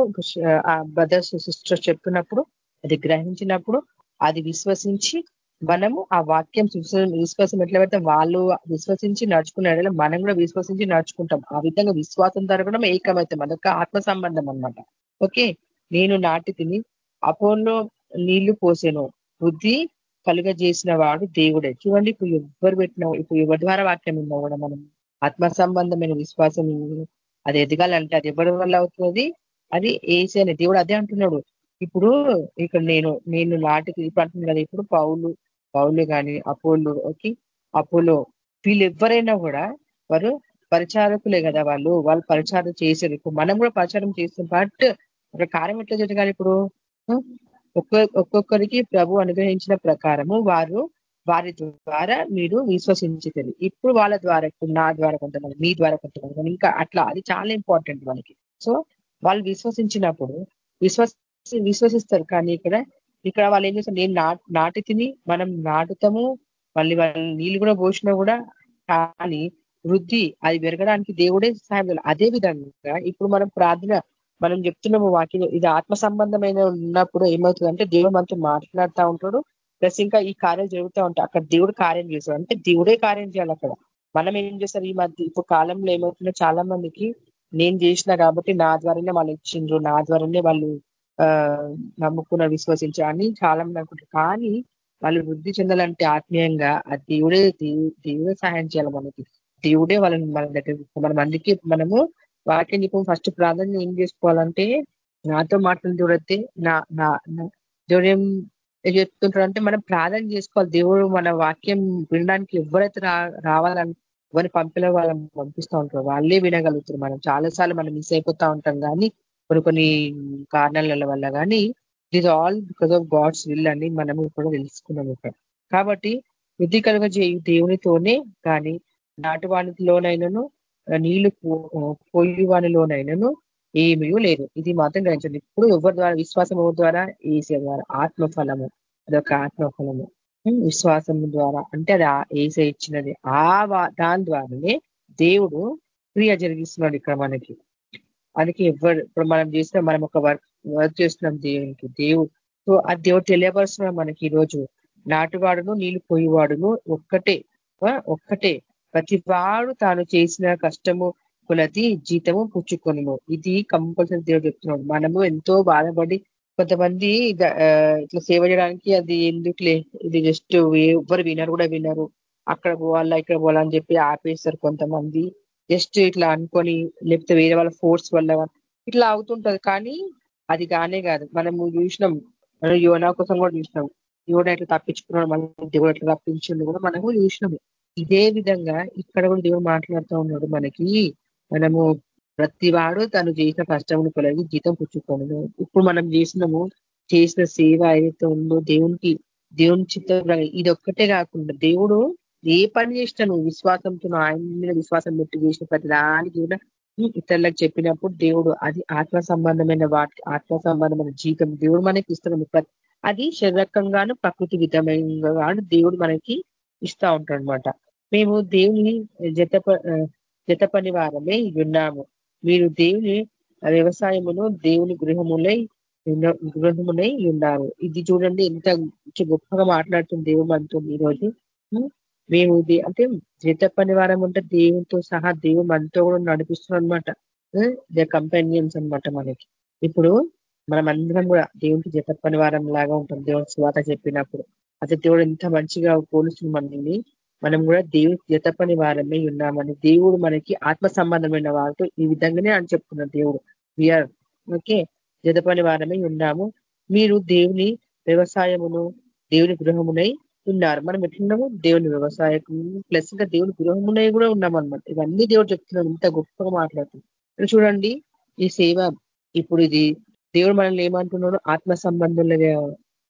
ఆ బ్రదర్స్ సిస్టర్స్ చెప్పినప్పుడు అది గ్రహించినప్పుడు అది విశ్వసించి మనము ఆ వాక్యం విశ్వాసం ఎట్లా పెడితే వాళ్ళు విశ్వసించి నడుచుకునే మనం కూడా విశ్వసించి నడుచుకుంటాం. ఆ విధంగా విశ్వాసం ద్వారా కూడా ఏకమైతే మనకు ఆత్మ సంబంధం అనమాట ఓకే? నేను నాటి తిని అపోలో నీళ్ళు పోసాను. బుద్ధి కలుగజేసిన వాడు దేవుడే. చూడండి ఇప్పుడు ఎవరు పెట్టిన ఇప్పుడు ఎవరి ద్వారా వాక్యం ఉన్నా కూడా మనం ఆత్మ సంబంధమైన విశ్వాసం అది ఎదగాలంటే అది ఎవరి వల్ల అవుతుంది? అది ఏసీ అనే దేవుడు అదే అంటున్నాడు. ఇప్పుడు ఇక్కడ నేను నేను నాటికి ఇప్పుడు అంటున్నాను కదా ఇప్పుడు పౌలు పౌలు కానీ అపోలు ఓకే అపోలో వీళ్ళు ఎవరైనా కూడా వారు పరిచారకులే కదా వాళ్ళు. వాళ్ళు పరిచారం చేశారు. ఇప్పుడు మనం కూడా పరిచారం చేస్తాం. బట్ ఒక కార్యం ఎట్లా జరగాలి ఇప్పుడు? ఒక్కొక్కరికి ప్రభు అనుగ్రహించిన ప్రకారము వారు వారి ద్వారా మీరు విశ్వసించుతుంది ఇప్పుడు వాళ్ళ ద్వారా ఇప్పుడు నా ద్వారా కొంతమంది మీ ద్వారా కొంతమంది ఇంకా అట్లా. అది చాలా ఇంపార్టెంట్ మనకి. సో వాళ్ళు విశ్వసించినప్పుడు విశ్వస విశ్వసిస్తారు. కానీ ఇక్కడ ఇక్కడ వాళ్ళు ఏం చేస్తారు? నేను నాటి తిని మనం నాటుతాము. మళ్ళీ వాళ్ళు నీళ్ళు కూడా పోసినా కూడా కానీ వృద్ధి అది పెరగడానికి దేవుడే సహాయం అదే విధంగా ఇప్పుడు మనం ప్రార్థన మనం చెప్తున్నాము వాక్యం ఇది ఆత్మ సంబంధమైన ఉన్నప్పుడు ఏమవుతుందంటే దేవుడు మనతో మాట్లాడుతూ ఉంటాడు. ప్లస్ ఇంకా ఈ కార్యం జరుగుతూ ఉంటాయి అక్కడ దేవుడు కార్యం చేస్తాడు. అంటే దేవుడే కార్యం చేయాలి అక్కడ. మనం ఏం చేస్తారు? ఈ మధ్య ఇప్పుడు కాలంలో ఏమవుతుందో చాలా మందికి నేను చేసిన కాబట్టి నా ద్వారానే వాళ్ళు ఇచ్చిండ్రు నా ద్వారానే వాళ్ళు ఆ నమ్ముకున్న విశ్వసించారు అని చాలా మంది అనుకుంటారు. కానీ వాళ్ళు వృద్ధి చెందాలంటే ఆత్మీయంగా ఆ దేవుడే దేవుడే సహాయం చేయాలి మనకి. దేవుడే వాళ్ళని మన దగ్గర మన మందికి మనము వాక్యం చెప్పు. ఫస్ట్ ప్రాధాన్యం ఏం చేసుకోవాలంటే నాతో మాటలు చూడతే నా నా దూరం ఏం చెప్తుంటాడంటే మనం ప్రార్థన చేసుకోవాలి. దేవుడు మన వాక్యం వినడానికి ఎవరైతే రావాలని ఎవరిని పంపిన వాళ్ళని పంపిస్తూ ఉంటారు వాళ్ళే వినగలుగుతారు. మనం చాలాసార్లు మనం మిస్ అయిపోతూ ఉంటాం కానీ కొన్ని కొన్ని కారణాల వల్ల కానీ it all because of God's will అని మనం కూడా తెలుసుకున్నాం ఇక్కడ. కాబట్టి వృద్ధి కలుగ దేవునితోనే కానీ నాటి వానిలోనైనాను నీళ్ళు పోయి వానిలోనైనాను ఏమీ లేదు. ఇది మాత్రం గ్రహించండి. ఇప్పుడు ఎవరి ద్వారా విశ్వాసం ఎవరి ద్వారా? ఏసీ ద్వారా. ఆత్మఫలము. అదొక ఆత్మఫలము. విశ్వాసం ద్వారా. అంటే అది ఏసీ ఇచ్చినది. ఆ దాని ద్వారానే దేవుడు క్రియ జరిగిస్తున్నాడు ఇక్కడ మనకి. అందుకే ఎవరు ఇప్పుడు మనం చేసిన మనం ఒక వర్క్ వర్క్ చేస్తున్నాం దేవునికి. దేవుడు. సో ఆ దేవుడు తెలియపరుస్తున్నాడు మనకి ఈరోజు. నాటువాడును నీళ్ళు పోయేవాడును ఒక్కటే. ఒక్కటే. ప్రతి వాడు తాను చేసిన కష్టము కొలది జీతము పుచ్చుకొను ఇది కంపల్సరీ దేవుడు చెప్తున్నాడు. మనము ఎంతో బాధపడి కొంతమంది ఇట్లా సేవ చేయడానికి అది ఎందుకులే ఇది జస్ట్ ఎవ్వరు వినరు కూడా వినరు. అక్కడ పోవాలా ఇక్కడ పోవాలని చెప్పి ఆపేస్తారు కొంతమంది. జస్ట్ ఇట్లా అనుకొని లేకపోతే వేరే వాళ్ళ ఫోర్స్ వల్ల ఇట్లా అవుతుంటది. కానీ అది కానే కాదు. మనము చూసినాం. మనం యోనా కోసం కూడా చూసినాం. యోన ఇట్లా తప్పించుకున్నాడు మనం దేవుడు ఎట్లా తప్పించిండు కూడా మనము చూసినాము. ఇదే విధంగా ఇక్కడ కూడా దేవుడు మాట్లాడుతూ ఉన్నాడు మనకి. మనము ప్రతి వాడు తను చేసిన కష్టమును కొలగి జీతం పుచ్చుకోను ఇప్పుడు మనం చేసినాము చేసిన సేవ ఏదైతే ఉందో దేవునికి దేవుని చిత్తం ఇది ఒక్కటే కాకుండా దేవుడు ఏ పని చేసినా నువ్వు విశ్వాసంతో ఆయన మీద విశ్వాసం పెట్టి చేసిన ప్రతి దానికి కూడా ఇతరులకు చెప్పినప్పుడు దేవుడు అది ఆత్మ సంబంధమైన వాటి ఆత్మ సంబంధమైన జీతం దేవుడు మనకి ఇస్తున్నాడు. అది శరీరకంగాను ప్రకృతి విధమైన దేవుడు మనకి ఇస్తా ఉంటాడు మేము దేవుని జత జత పని వారమే ఉన్నాము. మీరు దేవుని వ్యవసాయమును దేవుని గృహములై గృహములై ఉన్నారు. ఇది చూడండి ఎంత గొప్పగా మాట్లాడుతుంది దేవుడు మనతో ఈరోజు. మేము అంటే జీత పని వారం ఉంటే దేవునితో సహా దేవుడు మనతో కూడా నడిపిస్తున్నాం అనమాట ద కంపెనియన్స్ అనమాట మనకి. ఇప్పుడు మనం అందరం కూడా దేవునికి జత పని వారం లాగా ఉంటాం. దేవుని స్వాత చెప్పినప్పుడు. అసలు దేవుడు ఎంత మంచిగా పోలుస్తుంది మనల్ని. మనం కూడా దేవుడు జతపని వారమే ఉన్నామని దేవుడు మనకి ఆత్మ సంబంధమైన వారితో ఈ విధంగానే అని చెప్తున్నారు దేవుడు. విఆర్ ఓకే జతపని వారమే ఉన్నాము. మీరు దేవుని వ్యవసాయమును దేవుని గృహమునై ఉన్నారు. మనం ఎట్లున్నాము? దేవుని వ్యవసాయకు ప్లస్ ఇంకా దేవుని గృహమునై కూడా ఉన్నాం అనమాట ఇవన్నీ దేవుడు చెప్తున్నాడు ఇంత గొప్పగా మాట్లాడుతుంది చూడండి ఈ సేవ ఇప్పుడు ఇది దేవుడు మనల్ని ఏమంటున్నాడు? ఆత్మ సంబంధులుగా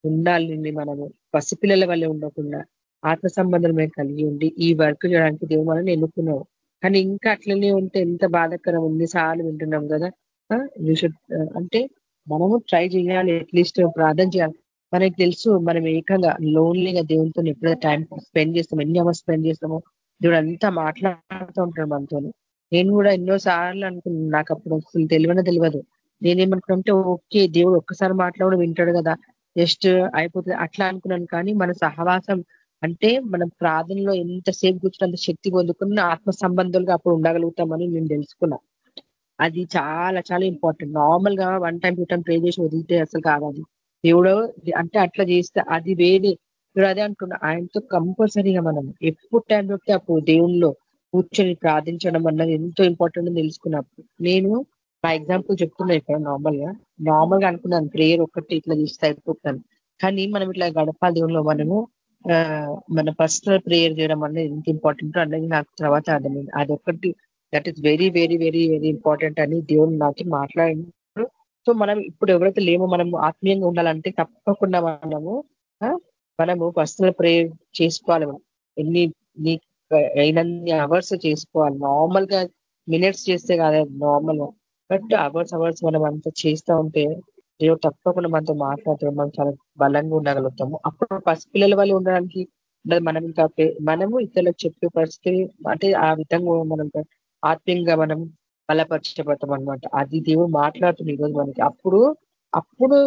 ఉండాలి మనము. పసిపిల్లల వల్ల ఉండకుండా ఆత్మ సంబంధమే కలిగి ఉండి ఈ వర్క్ చేయడానికి దేవుడు మనల్ని ఎన్నుకున్నావు. కానీ ఇంకా అట్లనే ఉంటే ఎంత బాధాకరం ఉంది. సార్లు వింటున్నాం కదా. అంటే మనము ట్రై చేయాలి అట్లీస్ట్ ప్రార్థన చేయాలి. మనకి తెలుసు మనం ఏకంగా లోన్లీగా దేవునితో ఎప్పుడైతే టైం స్పెండ్ చేస్తాం ఎన్ని అవర్స్ స్పెండ్ చేస్తామో దేవుడు అంతా మాట్లాడుతూ ఉంటాడు మనతో నేను కూడా ఎన్నో సార్లు అనుకున్నాను నాకు అప్పుడు అసలు తెలియనే తెలియదు. నేనేమనుకున్నాంటే ఓకే దేవుడు ఒక్కసారి మాట్లాడు వింటాడు కదా. జస్ట్ అయిపోతుంది అట్లా అనుకున్నాను. కానీ మన సహవాసం అంటే మనం ప్రార్థనలో ఎంతసేపు కూర్చుని అంత శక్తి పొందుకుని ఆత్మ సంబంధాలుగా అప్పుడు ఉండగలుగుతామని నేను తెలుసుకున్నా. అది చాలా చాలా ఇంపార్టెంట్ నార్మల్గా one time two time pray చేసి వదిలితే అసలు కాదు దేవుడు అంటే అట్లా చేస్తే అది వేరే. ఇప్పుడు అదే అంటున్నా ఆయనతో కంపల్సరీగా మనం ఎప్పుడు టైం దొరికితే అప్పుడు దేవుణ్ణిలో కూర్చొని ప్రార్థించడం అన్నది ఎంతో ఇంపార్టెంట్ అని తెలుసుకున్నప్పుడు నేను నా ఎగ్జాంపుల్ చెప్తున్నా ఇక్కడ నార్మల్గా. నార్మల్గా అనుకున్నాను ప్రేయర్ ఒక్కటి ఇట్లా తీస్తే అయిపోతాను. కానీ మనం ఇట్లా గడపాలి దేవుల్లో మనము మన పర్సనల్ ప్రేయర్ చేయడం అనేది ఎంత ఇంపార్టెంట్ అనేది నాకు తర్వాత అర్థమైంది. అదొక్కటి that is very very very very important అని దేవుడు నాతో మాట్లాడినప్పుడు. సో మనం ఇప్పుడు ఎవరైతే లేమో మనం ఆత్మీయంగా ఉండాలంటే తప్పకుండా మనము మనము పర్సనల్ ప్రేయర్ చేసుకోవాలి ఎన్ని నీ అయినన్ని అవర్స్ చేసుకోవాలి. నార్మల్గా మినిట్స్ చేస్తే కాదు నార్మల్ బట్ అవర్స్ అవర్స్ మనం అంతా చేస్తూ ఉంటే దేవుడు తప్పకుండా మనతో మాట్లాడుతూ మనం చాలా బలంగా ఉండగలుగుతాము. అప్పుడు పసిపిల్లల వాళ్ళు ఉండడానికి మనం ఇంకా మనము ఇతరులకు చెప్పే పరిస్థితి అంటే ఆ విధంగా మనం ఆత్మీయంగా మనం బలపరచబడతాం అనమాట అది దేవుడు మాట్లాడుతుంది ఈరోజు మనకి. అప్పుడు అప్పుడు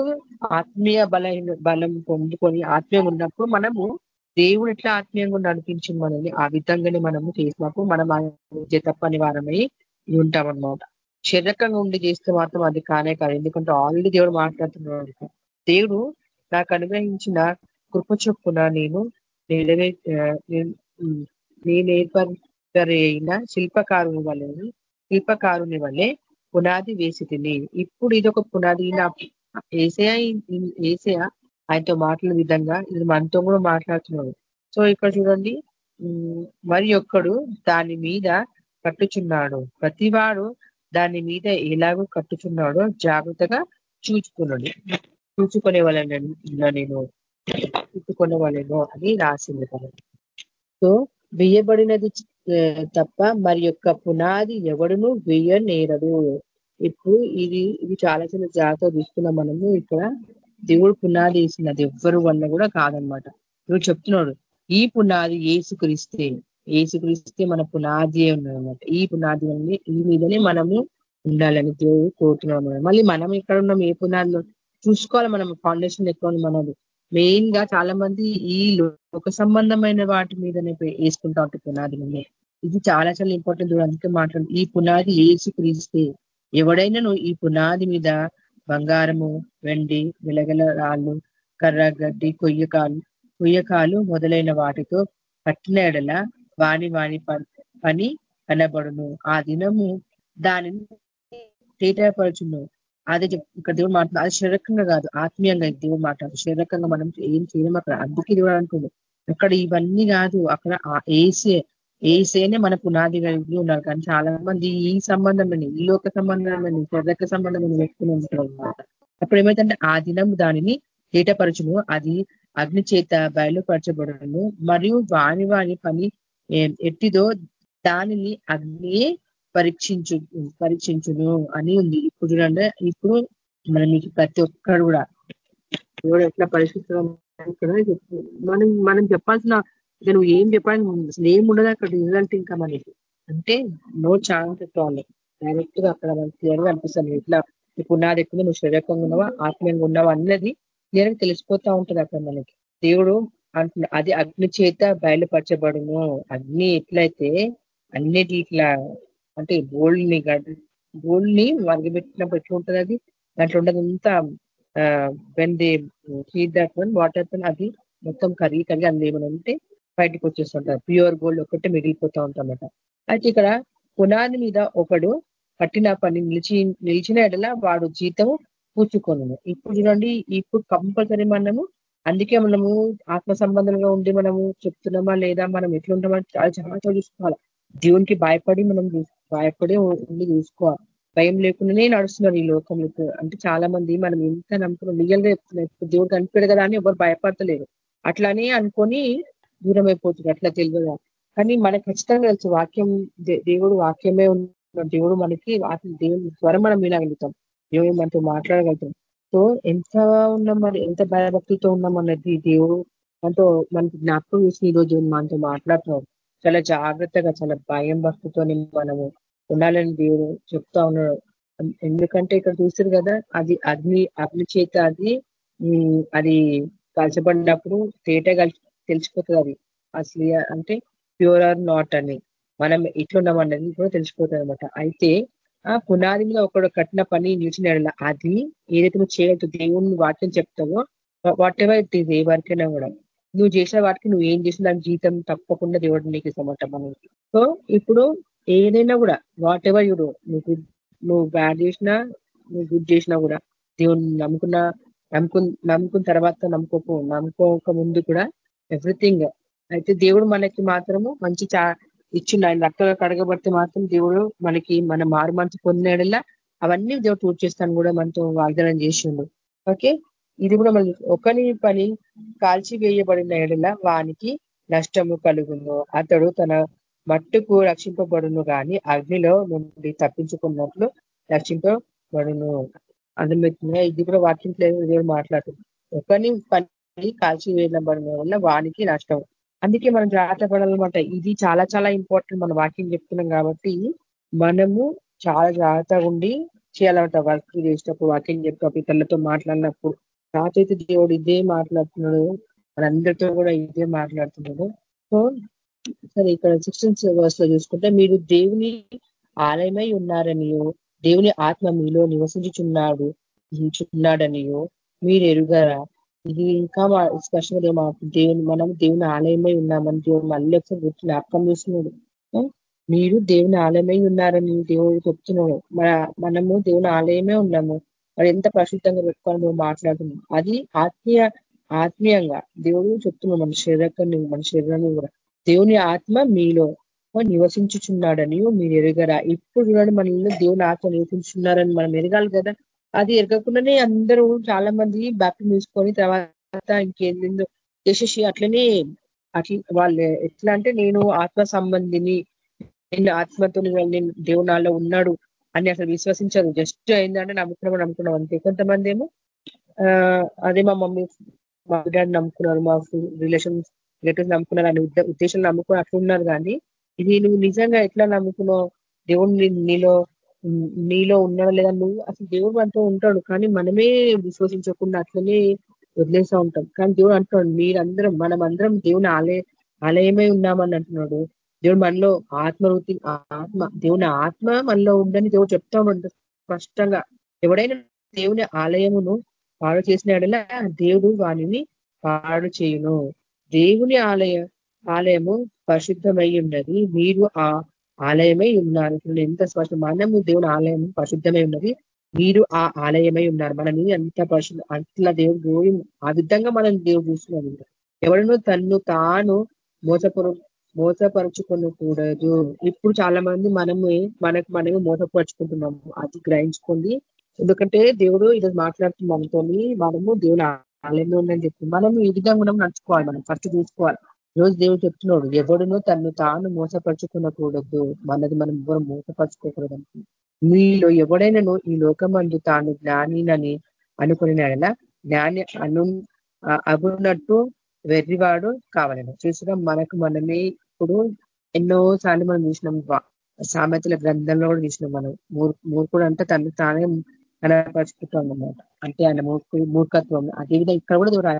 ఆత్మీయ బలహీన బలం పొందుకొని ఆత్మీయంగా ఉన్నప్పుడు మనము దేవుడు ఎట్లా ఆత్మీయంగా నడిపించింది మనల్ని ఆ విధంగానే మనము చేసినప్పుడు మనం తప్పని వారమై ఉంటామన్నమాట శరీరకంగా ఉండి చేస్తే మాత్రం అది కానే కాదు. ఎందుకంటే ఆల్రెడీ దేవుడు మాట్లాడుతున్నాడు. దేవుడు నాకు అనుగ్రహించిన కృప చొప్పున నేను నేను అయిన శిల్పకారుని వల్లే శిల్పకారుని వల్లే పునాది వేసి తిని. ఇప్పుడు ఇది ఒక పునాది ఏసయా ఏసయా ఆయనతో మాట్లాడే విధంగా ఇది మనతో కూడా మాట్లాడుతున్నాడు. సో ఇక్కడ చూడండి. మరి ఒక్కడు దాని మీద కట్టుచున్నాడు ప్రతివాడు దాని మీద ఎలాగో కట్టుచున్నాడో జాగ్రత్తగా చూచుకున్నాడు చూచుకునే వాళ్ళ నేను చూచుకునే వాళ్ళేమో అని రాసింది కదా. సో వేయబడినది తప్ప మరి యొక్క పునాది ఎవడును వేయనేరడు ఇప్పుడు ఇది ఇది చాలా చాలా జాగ్రత్త చూస్తున్నాం మనము. ఇక్కడ దేవుడు పునాది వేసినది ఎవ్వరు వల్ల కూడా కాదనమాట. నువ్వు చెప్తున్నాడు ఈ పునాది ఏసుక్రీస్తే ఏసుక్రీస్తే మన పునాది ఉన్నదన్నమాట. ఈ పునాది ఈ మీదనే మనము ఉండాలని దేవుడు కోరుతున్నాం మళ్ళీ మనం ఎక్కడ ఉన్నాం? ఏ పునాదిలో? చూసుకోవాలి మనం. ఫౌండేషన్ ఎక్కడ మనది? మెయిన్గా చాలా మంది ఈ లోక సంబంధమైన వాటి మీదనే వేసుకుంటా ఉంటారు పునాది ఇది చాలా చాలా ఇంపార్టెంట్ అందుకే మాట్లాడు ఈ పునాది ఏసు క్రీస్తే ఎవడైనా నువ్వు ఈ పునాది మీద బంగారము వెండి వెలగల రాళ్ళు కర్ర గడ్డి కొయ్యకాలు కొయ్యకాలు మొదలైన వాటితో కట్టిన ఎడల వాడి వాడి పని కనబడును ఆ దినము దానిని తేటపరచును. అదే ఇక్కడ దేవుడు మాట్లాడు అది శరీరకంగా కాదు ఆత్మీయంగా దేవుడు మాట్లాడు. శరీరకంగా మనం ఏం చేయలేము అక్కడ అందుకే దేవుడు అంటుంది అక్కడ ఇవన్నీ కాదు అక్కడ ఏసే ఏసేనే మన పునాది కలిగి ఉన్నారు. కానీ చాలా మంది ఈ సంబంధమని ఈ లోక సంబంధమని శరీరక సంబంధమని వ్యక్తులు ఉంటారు. అనమాట అప్పుడు ఏమైందంటే ఆ దినం దానిని తేటపరచును. అది అగ్ని చేత బయలుపరచబడను. మరియు వాని వాని పని ఎట్టిదో దానిని అగ్నియే పరీక్షించు పరీక్షించును అని ఉంది. ఇప్పుడు చూడండి ఇప్పుడు మనం మీకు ప్రతి ఒక్కరు కూడా ఎవరు ఎట్లా పరీక్షించడం మనం మనం చెప్పాల్సిన నువ్వు ఏం చెప్పాలి అసలు ఏం ఉండదు అక్కడ రిజల్ట్ ఇంకా మనకి. అంటే నో ఛాన్స్ వాళ్ళు డైరెక్ట్గా అక్కడ మనకి క్లియర్గా అనిపిస్తుంది. ఇట్లా ఇప్పుడు నాది ఎక్కువ నువ్వు శరీరంగా ఉన్నావా? ఆత్మీయంగా ఉన్నావా? అన్నది క్లియర్గా తెలిసిపోతా ఉంటుంది అక్కడ మనకి. దేవుడు అంటున్నా. అది అగ్ని చేత బయలుపరచబడును. అగ్ని ఎట్లయితే అన్నిటి ఇట్లా అంటే గోల్డ్ని గోల్డ్ని వరగబెట్టినప్పుడు ఎట్లా ఉంటుంది అది? దాంట్లో ఉండదంతా when they heat that one water అది మొత్తం కరిగి కరిగి అందులో ఏమైనా ఉంటే బయటకు వచ్చేస్తుంటారు ప్యూర్ గోల్డ్ ఒకటే మిగిలిపోతూ ఉంటామట అయితే ఇక్కడ పునాది మీద ఒకడు కట్టిన పని నిలిచి నిలిచిన ఎడల వాడు జీతం పూచుకొను ఇప్పుడు చూడండి ఇప్పుడు కంపల్సరీ మనము అందుకే మనము ఆత్మ సంబంధంగా ఉండి మనము చెప్తున్నామా లేదా మనం ఎట్లుంటామని చాలా జాగ్రత్తగా చూసుకోవాలి. దేవునికి భయపడి మనం భయపడి ఉండి చూసుకోవాలి. భయం లేకుండానే నడుస్తున్నారు ఈ లోకంలో అంటే చాలా మంది మనం ఎంత నమ్ముకున్నాం రియల్గా చెప్తున్నాం దేవుడు కనిపెడు కదా అని ఎవరు భయపడతలేరు. అట్లానే అనుకొని దూరం అయిపోతుంది అట్లా తెలియదు. కానీ మనకు ఖచ్చితంగా తెలుసు వాక్యం దేవుడు వాక్యమే ఉన్న దేవుడు మనకి దేవుని ద్వారా మనం వినగలుగుతాం. దేవుడు మనతో మాట్లాడగలుగుతాం. సో ఎంత ఉన్నాం మరి ఎంత భయభక్తితో ఉన్నాం అన్నది దేవుడు మనతో మనకి జ్ఞాపకం చేసిన ఈ రోజు మనతో మాట్లాడుతున్నాం. చాలా జాగ్రత్తగా చాలా భయం భక్తితోనే మనము ఉండాలని దేవుడు చెప్తా ఉన్నాడు. ఎందుకంటే ఇక్కడ చూస్తారు కదా అది అగ్ని అగ్ని చేత అది అది కాల్చబడినప్పుడు తేట కలిసి తెలిసిపోతుంది అది. అసలు అంటే ప్యూర్ ఆర్ నాట్ అని. మనం ఎట్లున్నామన్నది కూడా తెలిసిపోతుంది అనమాట అయితే పునాది మీద ఒకడు కట్టిన పని నిలిచిన అది ఏదైతే నువ్వు చేయగలుగుతావు దేవుని వాటిని చెప్తావో వాట్ ఎవర్ ఇట్ ఈజ్ ఏ వరకైనా కూడా. నువ్వు చేసిన వాటికి నువ్వు ఏం చేసిన దాని జీతం తప్పకుండా దేవుడు నీకు ఇస్తామంట సో ఇప్పుడు ఏదైనా కూడా వాట్ ఎవర్ యుడు నువ్వు నువ్వు బ్యాడ్ చేసినా నువ్వు గుడ్ చేసినా కూడా దేవుని నమ్ముకున్న నమ్ముకు నమ్ముకున్న తర్వాత నమ్ముకోకు నమ్ముకోక ముందు కూడా ఎవ్రీథింగ్ అయితే దేవుడు మనకి మాత్రము మంచి చా ఇచ్చిండు. ఆయన రక్తంలో కడగబడితే మాత్రం దేవుడు మనకి మన మారు మనసు పొందినడల్లా అవన్నీ దేవుడు టూర్ చేస్తాను కూడా మనతో వాగ్దానం చేసిండు. ఓకే? ఇది కూడా మన ఒకని పని కాల్చి వేయబడిన ఎడల వానికి నష్టము కలుగును. అతడు తన మట్టుకు రక్షింపబడును కానీ అగ్నిలో నుండి తప్పించుకున్నట్లు రక్షింపబడును. అందులో ఇది కూడా వాక్యం లేదు మాట్లాడుతుంది ఒకని పని కాల్చి వేయబడిన వల్ల వానికి నష్టం అందుకే మనం జాగ్రత్త పడాలన్నమాట. ఇది చాలా చాలా ఇంపార్టెంట్ మన వాక్యం చెప్తున్నాం కాబట్టి మనము చాలా జాగ్రత్తగా ఉండి చేయాలన్నమాట వర్క్ చేసినప్పుడు వాక్యం చెప్పినప్పుడు ఇతరులతో మాట్లాడినప్పుడు. నాతైతే దేవుడు ఇదే మాట్లాడుతున్నాడు. మనందరితో కూడా ఇదే మాట్లాడుతున్నాడు. సో సరే ఇక్కడ సిక్స్టీన్ వర్స్లో చూసుకుంటే మీరు దేవుని ఆలయమై ఉన్నారనియో దేవుని ఆత్మ మీలో నివసించుచున్నాడు చున్నాడనియో మీరు ఎరుగరా? ఇది ఇంకా స్పష్టంగా మా దేవుని మనం దేవుని ఆలయమై ఉన్నామని దేవుడు మళ్ళీ ఒకసారి గుర్తు జ్ఞాపకం చేస్తున్నాడు. మీరు దేవుని ఆలయమై ఉన్నారని దేవుడు చెప్తున్నాడు. మన మనము దేవుని ఆలయమే ఉన్నాము. మరి ఎంత ప్రసిద్ధంగా పెట్టుకొని మేము మాట్లాడుతున్నాం? అది ఆత్మీయ ఆత్మీయంగా దేవుడు చెప్తున్నాడు మన శరీరాన్ని మన శరీరాన్ని కూడా. దేవుని ఆత్మ మీలో నివసించుచున్నాడని మీరు ఎరగరా. ఇప్పుడు చూడండి మనల్ని దేవుని ఆత్మ నివసించున్నారని మనం ఎరగాలి కదా. అది ఎరగకుండానే అందరూ చాలా మంది బ్యాప్టి తీసుకొని తర్వాత ఇంకేందో చేసేసి అట్లనే అట్లా వాళ్ళు ఎట్లా అంటే నేను ఆత్మ సంబంధిని నేను ఆత్మతో నేను దేవునాల్లో ఉన్నాడు అని అసలు విశ్వసించరు. జస్ట్ ఏంటంటే నమ్ముకున్నాం నమ్ముకున్నాం అంతే. కొంతమంది ఏమో అదే మా మమ్మీ మా డాడీ నమ్ముకున్నారు మా రిలేషన్స్ రిలేటివ్స్ నమ్ముకున్నారు అనే ఉద్దేశం నమ్ముకుని అట్లా ఉన్నారు కానీ ఇది నువ్వు నిజంగా ఎట్లా నమ్ముకున్నావు? దేవుడు నీలో నీలో ఉన్నాడు లేదా నువ్వు అసలు దేవుడు మనతో ఉంటాడు. కానీ మనమే విశ్వసించకుండా అట్లనే వదిలేసా ఉంటాం. కానీ దేవుడు అంటున్నాడు మీరందరం మనం అందరం దేవుని ఆలయ ఆలయమై ఉన్నామని అంటున్నాడు. దేవుడు మనలో ఆత్మవృతి ఆత్మ దేవుని ఆత్మ మనలో ఉందని దేవుడు చెప్తా ఉంటాడు స్పష్టంగా ఎవడైనా దేవుని ఆలయమును పాడు చేసిన దేవుడు వాణిని పాడు చేయును. దేవుని ఆలయ ఆలయము పరిశుద్ధమై ఉన్నది. మీరు ఆ ఆలయమై ఉన్నారు. ఎంత స్పష్టం మనము దేవుని ఆలయం పరిశుద్ధమై ఉన్నది. మీరు ఆ ఆలయమై ఉన్నారు. మనని అంత పరిశుద్ధ అట్లా దేవుడు ఆ విధంగా మనం దేవుడు చూస్తున్నాడు. ఎవడను తన్ను తాను మోసపరు మోసపరుచుకొనకూడదు. ఇప్పుడు చాలా మంది మనము మనకు మనమే మోసపరుచుకుంటున్నాము. అది గ్రహించుకోండి. ఎందుకంటే దేవుడు ఇది మాట్లాడుతున్న మనతో మనము దేవుని ఆలయంలో ఉందని చెప్పి మనం ఈ విధంగా మనం నడుచుకోవాలి. మనం ఫస్ట్ చూసుకోవాలి. రోజు దేవుడు చెప్తున్నాడు ఎవడునో తను తాను మోసపరుచుకునకూడదు. మనది మనం ఎవరు మోసపరుచుకోకూడదు మీలో ఎవడైనాను ఈ లోకమందు తాను జ్ఞానినని అనుకునేలా జ్ఞాని అను అగున్నట్టు వెర్రివాడు కావాలను. చూసినా మనకు మనమే ఇప్పుడు ఎన్నో సార్లు మనం చూసినాం. సామెతల గ్రంథంలో కూడా చూసినాం మనం. మూర్ఖుడు అంటే తను తానే కనపరుచుకుంటాం అన్నమాట అంటే ఆయన మూర్ఖ మూర్ఖత్వం. అదేవిధంగా ఇక్కడ కూడా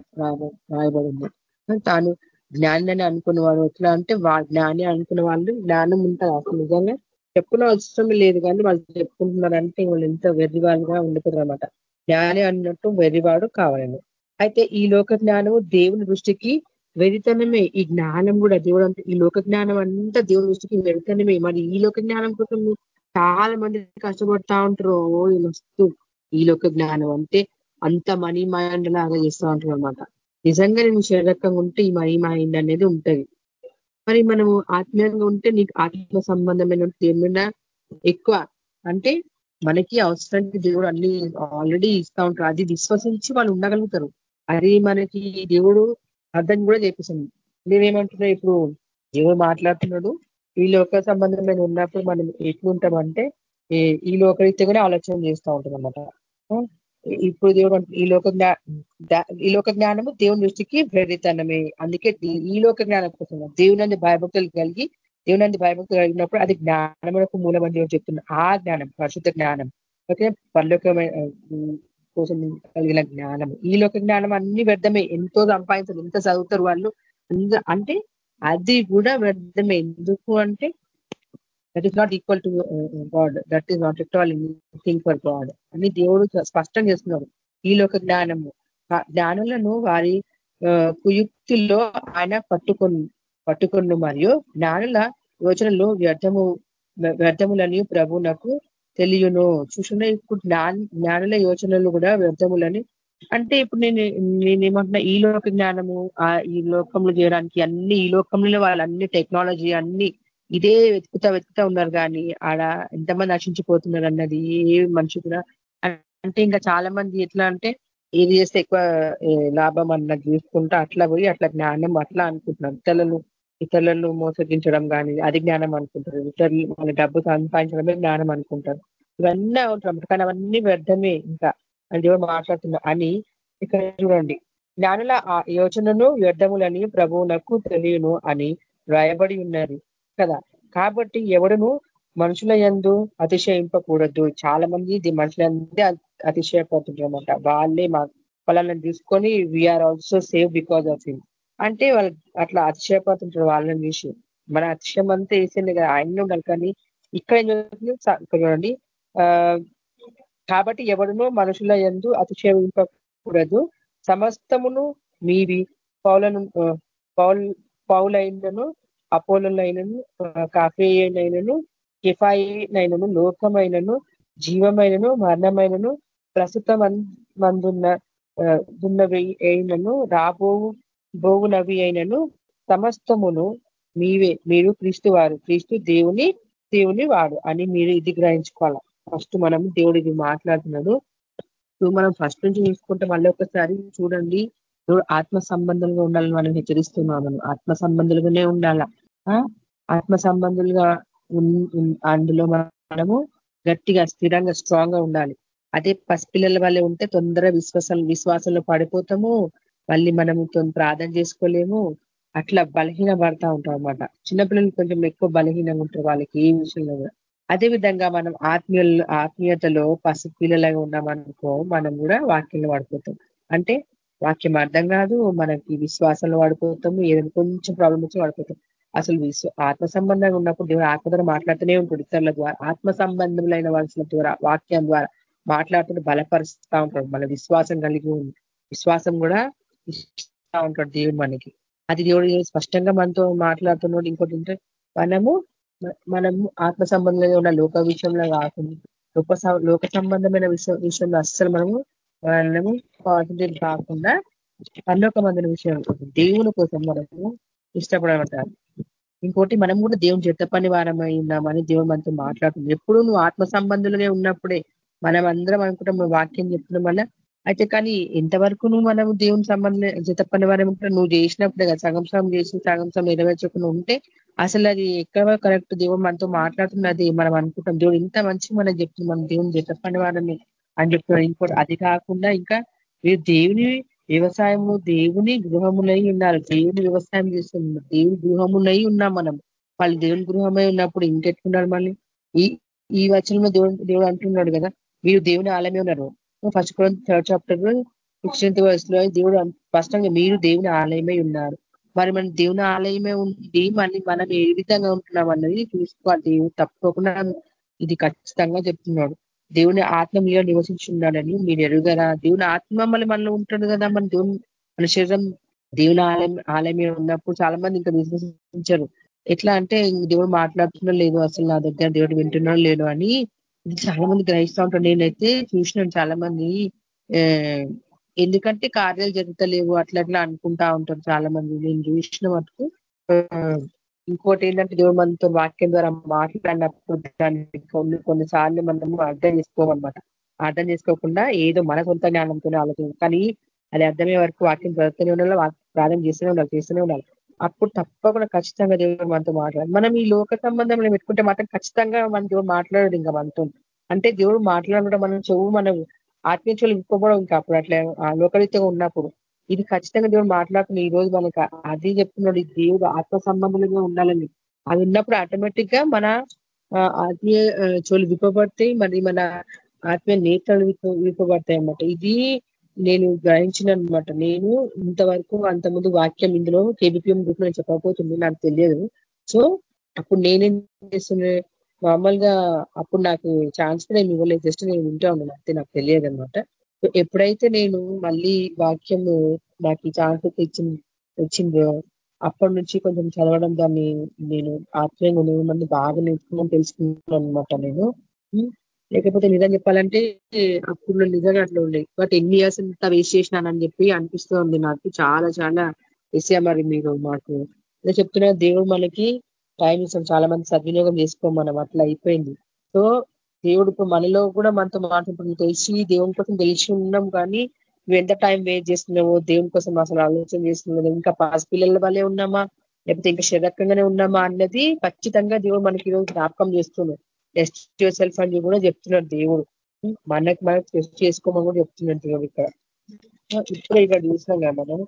రాయబడింది. తాను జ్ఞాని అనుకునేవాడు ఎట్లా అంటే జ్ఞాని అనుకున్న వాళ్ళు జ్ఞానం ఉంటారు అసలు. నిజంగా చెప్పున అవసరం లేదు కానీ వాళ్ళు చెప్పుకుంటున్నారంటే వాళ్ళు ఎంత వెర్రివాళ్ళుగా ఉండిపోతారు అనమాట జ్ఞాని అన్నట్టు వెర్రివాడు కావాలని. అయితే ఈ లోక జ్ఞానము దేవుని దృష్టికి వెరితనమే. ఈ జ్ఞానం కూడా దేవుడు అంటే ఈ లోక జ్ఞానం అంతా దేవుని దృష్టికి వెరితనమే. మరి ఈ లోక జ్ఞానం కోసం చాలా మంది కష్టపడతా ఉంటారు. ఓ ఈ లోక జ్ఞానం అంటే అంత మనీ మైండ్ లాగా చేస్తూ ఉంటారు అనమాట నిజంగా నేను శరీరకంగా ఉంటే ఈ మనీ మైండ్ అనేది ఉంటది. మరి మనము ఆత్మీయంగా ఉంటే నీకు ఆత్మ సంబంధమైన ఏమైనా ఎక్కువ అంటే మనకి అవసరానికి దేవుడు అన్ని ఆల్రెడీ ఇస్తా ఉంటారు అది విశ్వసించి వాళ్ళు ఉండగలుగుతారు. అది మనకి దేవుడు అర్థం కూడా చేపిస్తుంది. నేనేమంటున్నా ఇప్పుడు దేవుడు మాట్లాడుతున్నాడు. ఈ లోక సంబంధమైన ఉన్నప్పుడు మనం ఎట్లుంటామంటే ఈ లోకరీత్యగానే ఆలోచన చేస్తూ ఉంటాం అనమాట ఇప్పుడు దేవుడు ఈ లోక ఈ లోక జ్ఞానము దేవుని దృష్టికి ప్రేరితనమే అందుకే ఈ లోక జ్ఞానం కోసం దేవునంది భయభక్తులు కలిగి దేవునంది భయభక్తులు కలిగినప్పుడు అది జ్ఞానములకు మూలమని దేవుడు చెప్తున్నాడు ఆ జ్ఞానం పరిశుద్ధ జ్ఞానం. ఓకే? పరలోకమైన కోసం కలిగిన జ్ఞానం ఈ లోక జ్ఞానం అన్ని వ్యర్థమే. ఎంతో సంపాదించారు ఎంత చదువుతారు వాళ్ళు. అంటే అది కూడా వ్యర్థమే. ఎందుకు అంటే that is not equal to God that is not at all thing for God అని దేవుడు స్పష్టం చేస్తున్నారు ఈ లోక జ్ఞానము. జ్ఞానులను వారి కుయుక్తుల్లో ఆయన పట్టుకొని పట్టుకును మరియు జ్ఞానుల యోచనలు వ్యర్థము వ్యర్థములని ప్రభునకు తెలియను. చూసిన ఇప్పుడు జ్ఞానుల యోచనలు కూడా వ్యర్థములని. అంటే ఇప్పుడు నేను నేనేమంటున్నా ఈ లోక జ్ఞానము ఆ ఈ లోకంలో చేయడానికి అన్ని ఈ లోకంలో వాళ్ళన్ని టెక్నాలజీ అన్ని ఇదే వెతుకుతా వెతుకుతా ఉన్నారు కానీ ఆడ ఎంతమంది నశించిపోతున్నారు అన్నది ఏ మనిషి కూడా అంటే ఇంకా చాలా మంది ఎట్లా అంటే ఏది చేస్తే ఎక్కువ లాభం అన్నది చూసుకుంటా అట్లా పోయి అట్లా జ్ఞానం అట్లా అనుకుంటున్నారు. ఇతరులను ఇతరులను మోసగించడం కానీ అది జ్ఞానం అనుకుంటారు. ఇతరులు మన డబ్బు సంపాదించడమే జ్ఞానం అనుకుంటారు. ఇవన్నీ ఉంటారు కానీ అవన్నీ వ్యర్థమే ఇంకా. అని దేవుడు మాట్లాడుతున్నా అని ఇక్కడ చూడండి. జ్ఞానుల యోచనను వ్యర్థములని ప్రభువునకు తెలియను అని రాయబడి ఉన్నది. కదా. కాబట్టి ఎవడును మనుషుల ఎందు అతిశయింపకూడదు. చాలా మంది ఇది మనుషుల అతిశయపడుతుంటారు అనమాట వాళ్ళే మా వాళ్ళని తీసుకొని we are also save because of him అంటే వాళ్ళు అట్లా అతిశయపడుతుంటారు వాళ్ళని చూసి. మన అతిశయం అంతా వేసింది కదా. ఆయన ఉండాలి కానీ ఇక్కడ చూడండి. కాబట్టి ఎవడును మనుషుల ఎందు అతిశయింపకూడదు. సమస్తమును మీవి పౌలను పౌల్ పౌలైనను అపోలైనను కాఫేయనైనను కిఫాయినైనను లోకమైనను జీవమైనను మరణమైనను ప్రస్తుత మందున్న దున్నవి అయినను రాబోవు బోవునవి అయినను సమస్తమును మీవే మీరు క్రీస్తు వారు క్రీస్తు దేవుని దేవుని వాడు అని మీరు ఇది గ్రహించుకోవాలి? ఫస్ట్ మనం దేవుడు ఇది మాట్లాడుతున్నాడు. మనం ఫస్ట్ నుంచి చూసుకుంటే మళ్ళీ ఒకసారి చూడండి. ఆత్మ సంబంధులుగా ఉండాలని మనం హెచ్చరిస్తున్నాం ఆత్మ సంబంధులుగానే ఉండాల? ఆత్మ సంబంధులుగా అందులో మనము గట్టిగా స్థిరంగా స్ట్రాంగ్గా ఉండాలి. అదే పసిపిల్లల వల్లే ఉంటే తొందర విశ్వాసం విశ్వాసంలో పడిపోతాము. మళ్ళీ మనము ప్రార్థన చేసుకోలేము. అట్లా బలహీన పడతా ఉంటాం అనమాట చిన్నపిల్లలు కొంచెం ఎక్కువ బలహీనంగా ఉంటారు వాళ్ళకి ఏ విషయంలో కూడా. అదే విధంగా మనం ఆత్మీయ ఆత్మీయతలో పసిపిల్లలుగా ఉన్నామనుకో మనం కూడా వాక్యంలో పడిపోతాం అంటే వాక్యం అర్థం కాదు. మనకి విశ్వాసంలో పడిపోతాము ఏదైనా కొంచెం ప్రాబ్లం వచ్చి పడిపోతాం అసలు విశ్వ ఆత్మ సంబంధంగా ఉన్నప్పుడు దేవుడు ఆత్మ ద్వారా మాట్లాడుతూనే ఉంటాడు. ఇతరుల ద్వారా ఆత్మ సంబంధములైన వాళ్ళ ద్వారా వాక్యం ద్వారా మాట్లాడుతూ బలపరుస్తూ ఉంటాడు. మన విశ్వాసం కలిగి ఉంది విశ్వాసం కూడా ఇస్తూ ఉంటాడు దేవుడు మనకి. అది దేవుడు స్పష్టంగా మనతో మాట్లాడుతున్నాడు. ఇంకోటి ఉంటే మనము మనము ఆత్మ సంబంధంలో ఉన్న లోక విషయంలో కాకుండా లోక లోక సంబంధమైన విషయంలో అస్సలు మనము మనము పాజిటివ్ కాకుండా పన్నొక విషయం దేవుని కోసం మనము ఇష్టపడబడతారు ఇంకోటి మనం కూడా దేవుని చెత్త పని వారమై ఉన్నామని దేవుడు మనతో మాట్లాడుతుంది. ఎప్పుడు నువ్వు ఆత్మ సంబంధులుగా ఉన్నప్పుడే మనం అందరం అనుకుంటాం వాక్యం చెప్తున్నాం వల్ల. అయితే కానీ ఎంతవరకు నువ్వు మనం దేవుని సంబంధం జత పని వారం నువ్వు చేసినప్పుడే కదా సగం సగం చేసి సగం సగం నెరవేర్చకుండా ఉంటే అసలు అది ఎక్కడ కరెక్ట్ దేవుడు మనతో మాట్లాడుతున్నది మనం అనుకుంటాం. దేవుడు ఇంత మంచి మనం చెప్తుంది మనం దేవుని జత పని వారమే అని చెప్తున్నాడు ఇంకోటి అది కాకుండా ఇంకా మీరు దేవుని వ్యవసాయము దేవుని గృహములై ఉన్నారు దేవుని వ్యవసాయం చేస్తున్నారు దేవుని గృహములై ఉన్నాం మనం. వాళ్ళు దేవుని గృహమై ఉన్నప్పుడు ఇంకెట్టుకున్నాడు మళ్ళీ? ఈ ఈ వచనంలో దేవుడు దేవుడు అంటున్నాడు కదా మీరు దేవుని ఆలయమే ఉన్నారు. ఫస్ట్ థర్డ్ చాప్టర్ సిక్స్టీన్త్ వయసులో దేవుడు స్పష్టంగా మీరు దేవుని ఆలయమై ఉన్నారు. మరి మన దేవుని ఆలయమే ఉండి మళ్ళీ మనం ఏ విధంగా ఉంటున్నాం అన్నది చూసుకోవాలి. దేవుడు తప్పకుండా ఇది ఖచ్చితంగా చెప్తున్నాడు. దేవుని ఆత్మ మీలో నివసించున్నాడని మీరు ఎరుగరా? దేవుని ఆత్మ మళ్ళీ మనలో ఉంటుంది కదా మన దేవుని మన శరీరం దేవుని ఆలయం ఆలయమే ఉన్నప్పుడు చాలా మంది ఇంకా విశ్వసించారు. ఎట్లా అంటే దేవుడు మాట్లాడుతున్నా లేదు అసలు నా దగ్గర దేవుడు వింటున్నాడు లేదు అని ఇది చాలా మంది గ్రహిస్తూ ఉంటారు. నేనైతే చూసినాను చాలా మంది ఎందుకంటే కార్యాలు జరుగుతలేవు అట్లా అట్లా అనుకుంటా ఉంటారు చాలా మంది నేను చూసిన మటుకు ఇంకోటి ఏంటంటే దేవుడు మనతో వాక్యం ద్వారా మాట్లాడినప్పుడు దాన్ని కొన్ని కొన్నిసార్లు మనము అర్థం చేసుకోమన్నమాట. అర్థం చేసుకోకుండా ఏదో మన సొంత జ్ఞానంతోనే ఆలోచన. కానీ అది అర్థమయ్యే వరకు వాక్యం చదువుతూనే ఉండాలి ప్రార్థన చేస్తూనే ఉండాలి చేస్తూనే ఉండాలి. అప్పుడు తప్పకుండా ఖచ్చితంగా దేవుడు మనతో మాట్లాడాలి. మనం ఈ లోక సంబంధం పెట్టుకుంటే మాత్రం ఖచ్చితంగా మన దేవుడు మాట్లాడదు ఇంకా మనతో. అంటే దేవుడు మాట్లాడడం మనం చెవు మనం ఆత్మీయతలు విప్పుకోవడం ఇంకా అప్పుడు అట్లా లోకరీతిగా ఉన్నప్పుడు. ఇది ఖచ్చితంగా దేవుడు మాట్లాడుతున్న ఈ రోజు మనకు అది చెప్తున్నాడు దేవుడు ఆత్మ సంబంధంగా ఉండాలని. అది ఉన్నప్పుడు ఆటోమేటిక్గా మన ఆత్మీయ చోలు విప్పబడతాయి మరి మన ఆత్మీయ నేతలు విప్పబడతాయి అన్నమాట. ఇది నేను గ్రహించిన అనమాట నేను ఇంతవరకు అంతకుముందు వాక్యం ఇందులో కేబిపిఎం గ్రూప్లో చెప్పకపోతుంది నాకు తెలియదు. సో అప్పుడు నేనేం చేస్తున్నా నార్మల్గా అప్పుడు నాకు ఛాన్స్ కూడా ఏమి ఇవ్వలేదు జస్ట్ నేను వింటా ఉన్నాను అంతే నాకు తెలియదు అనమాట ఎప్పుడైతే నేను మళ్ళీ వాక్యము నాకు ఛాన్స్ ఇచ్చింది వచ్చిందో అప్పటి నుంచి కొంచెం చదవడం దాన్ని నేను ఆత్మీయంగా మంది బాగా నేర్చుకున్నాను తెలుసుకున్నాను అనమాట నేను. లేకపోతే నిజం చెప్పాలంటే అప్పుడు నిజంగా అట్లా ఉండే. బట్ ఎన్ని ఇయర్స్ ఇంత వేస్ట్ చేసినానని చెప్పి అనిపిస్తూ ఉంది నాకు. చాలా చాలా ఎస్యా మరి మీరు మాకు. చెప్తున్నా దేవుడు మనకి టైం ఇస్తాం చాలా మంది సద్వినియోగం చేసుకోం మనం అట్లా అయిపోయింది. సో దేవుడు ఇప్పుడు మనలో కూడా మనతో మాట్లాడుతుంది తెలిసి దేవుని కోసం తెలిసి ఉన్నాం కానీ నువ్వు ఎంత టైం వేస్ట్ చేస్తున్నావో దేవుని కోసం అసలు ఆలోచన చేస్తున్నావు? ఇంకా పాస్ పిల్లల వల్లే ఉన్నామా? లేకపోతే ఇంకా శరకంగానే ఉన్నామా అన్నది ఖచ్చితంగా దేవుడు మనకి ఈరోజు జ్ఞాపకం చేస్తున్నాడు. టెస్ట్ యువర్ సెల్ఫ్ అని కూడా చెప్తున్నాడు దేవుడు. మనకి మనకు టెస్ట్ చేసుకోమని కూడా చెప్తున్నాడు దేవుడు ఇక్కడ. ఇప్పుడు ఇక్కడ చూసినాం కదా మనం.